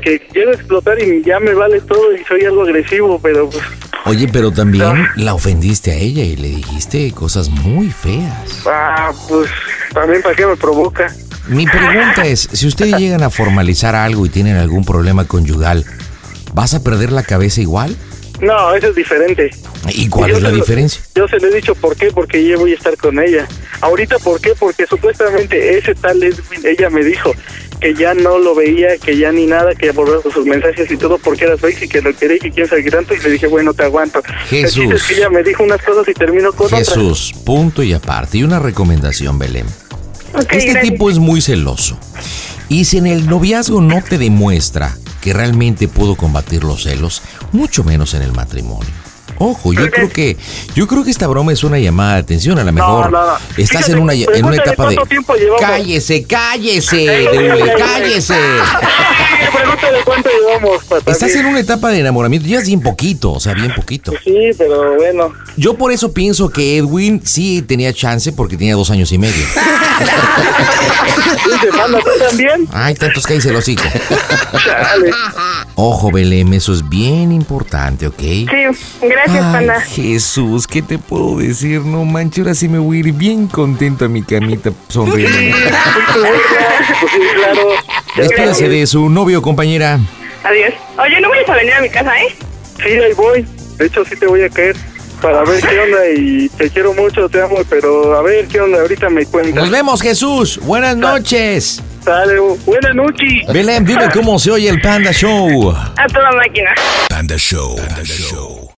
que a explotar y ya me vale todo y soy algo agresivo, pero pues, Oye, pero también la ofendiste a ella y le dijiste cosas muy feas. ah, pues, también para qué me provoca. Mi pregunta es, si ustedes llegan a formalizar algo y tienen algún problema conyugal, ¿vas a perder la cabeza igual? No, eso es diferente. ¿Y cuál Yo es la lo- diferencia? Yo se lo he dicho por qué, porque yo voy a estar con ella. Ahorita, ¿por qué? Porque supuestamente ese tal Edwin, ella me dijo que ya no lo veía, que ya ni nada, que ya borró sus mensajes y todo porque era fake y que lo quería y que quién sabe qué tanto. Y le dije, bueno, te aguanto. Jesús. es que ella me dijo unas cosas y terminó con otras. Jesús, punto y aparte. Y una recomendación, Belén. Este gracias. tipo es muy celoso. Y si en el noviazgo no te demuestra que realmente pudo combatir los celos, mucho menos en el matrimonio. Ojo, yo creo que yo creo que esta broma es una llamada de atención. A lo mejor no, no. estás Fíjate, en una en una etapa de cállese, cállese, eh, cállese. Pregúntale cuánto llevamos, papá. Estás en una etapa de enamoramiento, ya es bien poquito, o sea, bien poquito. Sí, pero bueno. Yo por eso pienso que Edwin sí tenía chance porque tenía dos años y medio. ¿Te manda tú también? Ay, tantos cállese el hocico. Ojo, Belém, eso es bien importante, ¿ok? Sí, gracias, Ay, panda. Jesús, ¿qué te puedo decir? No manches, ahora sí me voy a ir bien contento a mi camita sonriendo. Pues sí, claro. Despídase de su novio, compañera. Adiós. Oye, no vayas a venir a mi casa, ¿eh? Sí, ahí voy. De hecho, sí te voy a caer para ver qué onda y te quiero mucho, te amo, pero a ver qué onda, ahorita me cuentas. Nos vemos, Jesús. Buenas noches. Dale, buenas noches. Belém, dime cómo se oye el Panda Show. A toda máquina. Panda Show. Panda Show.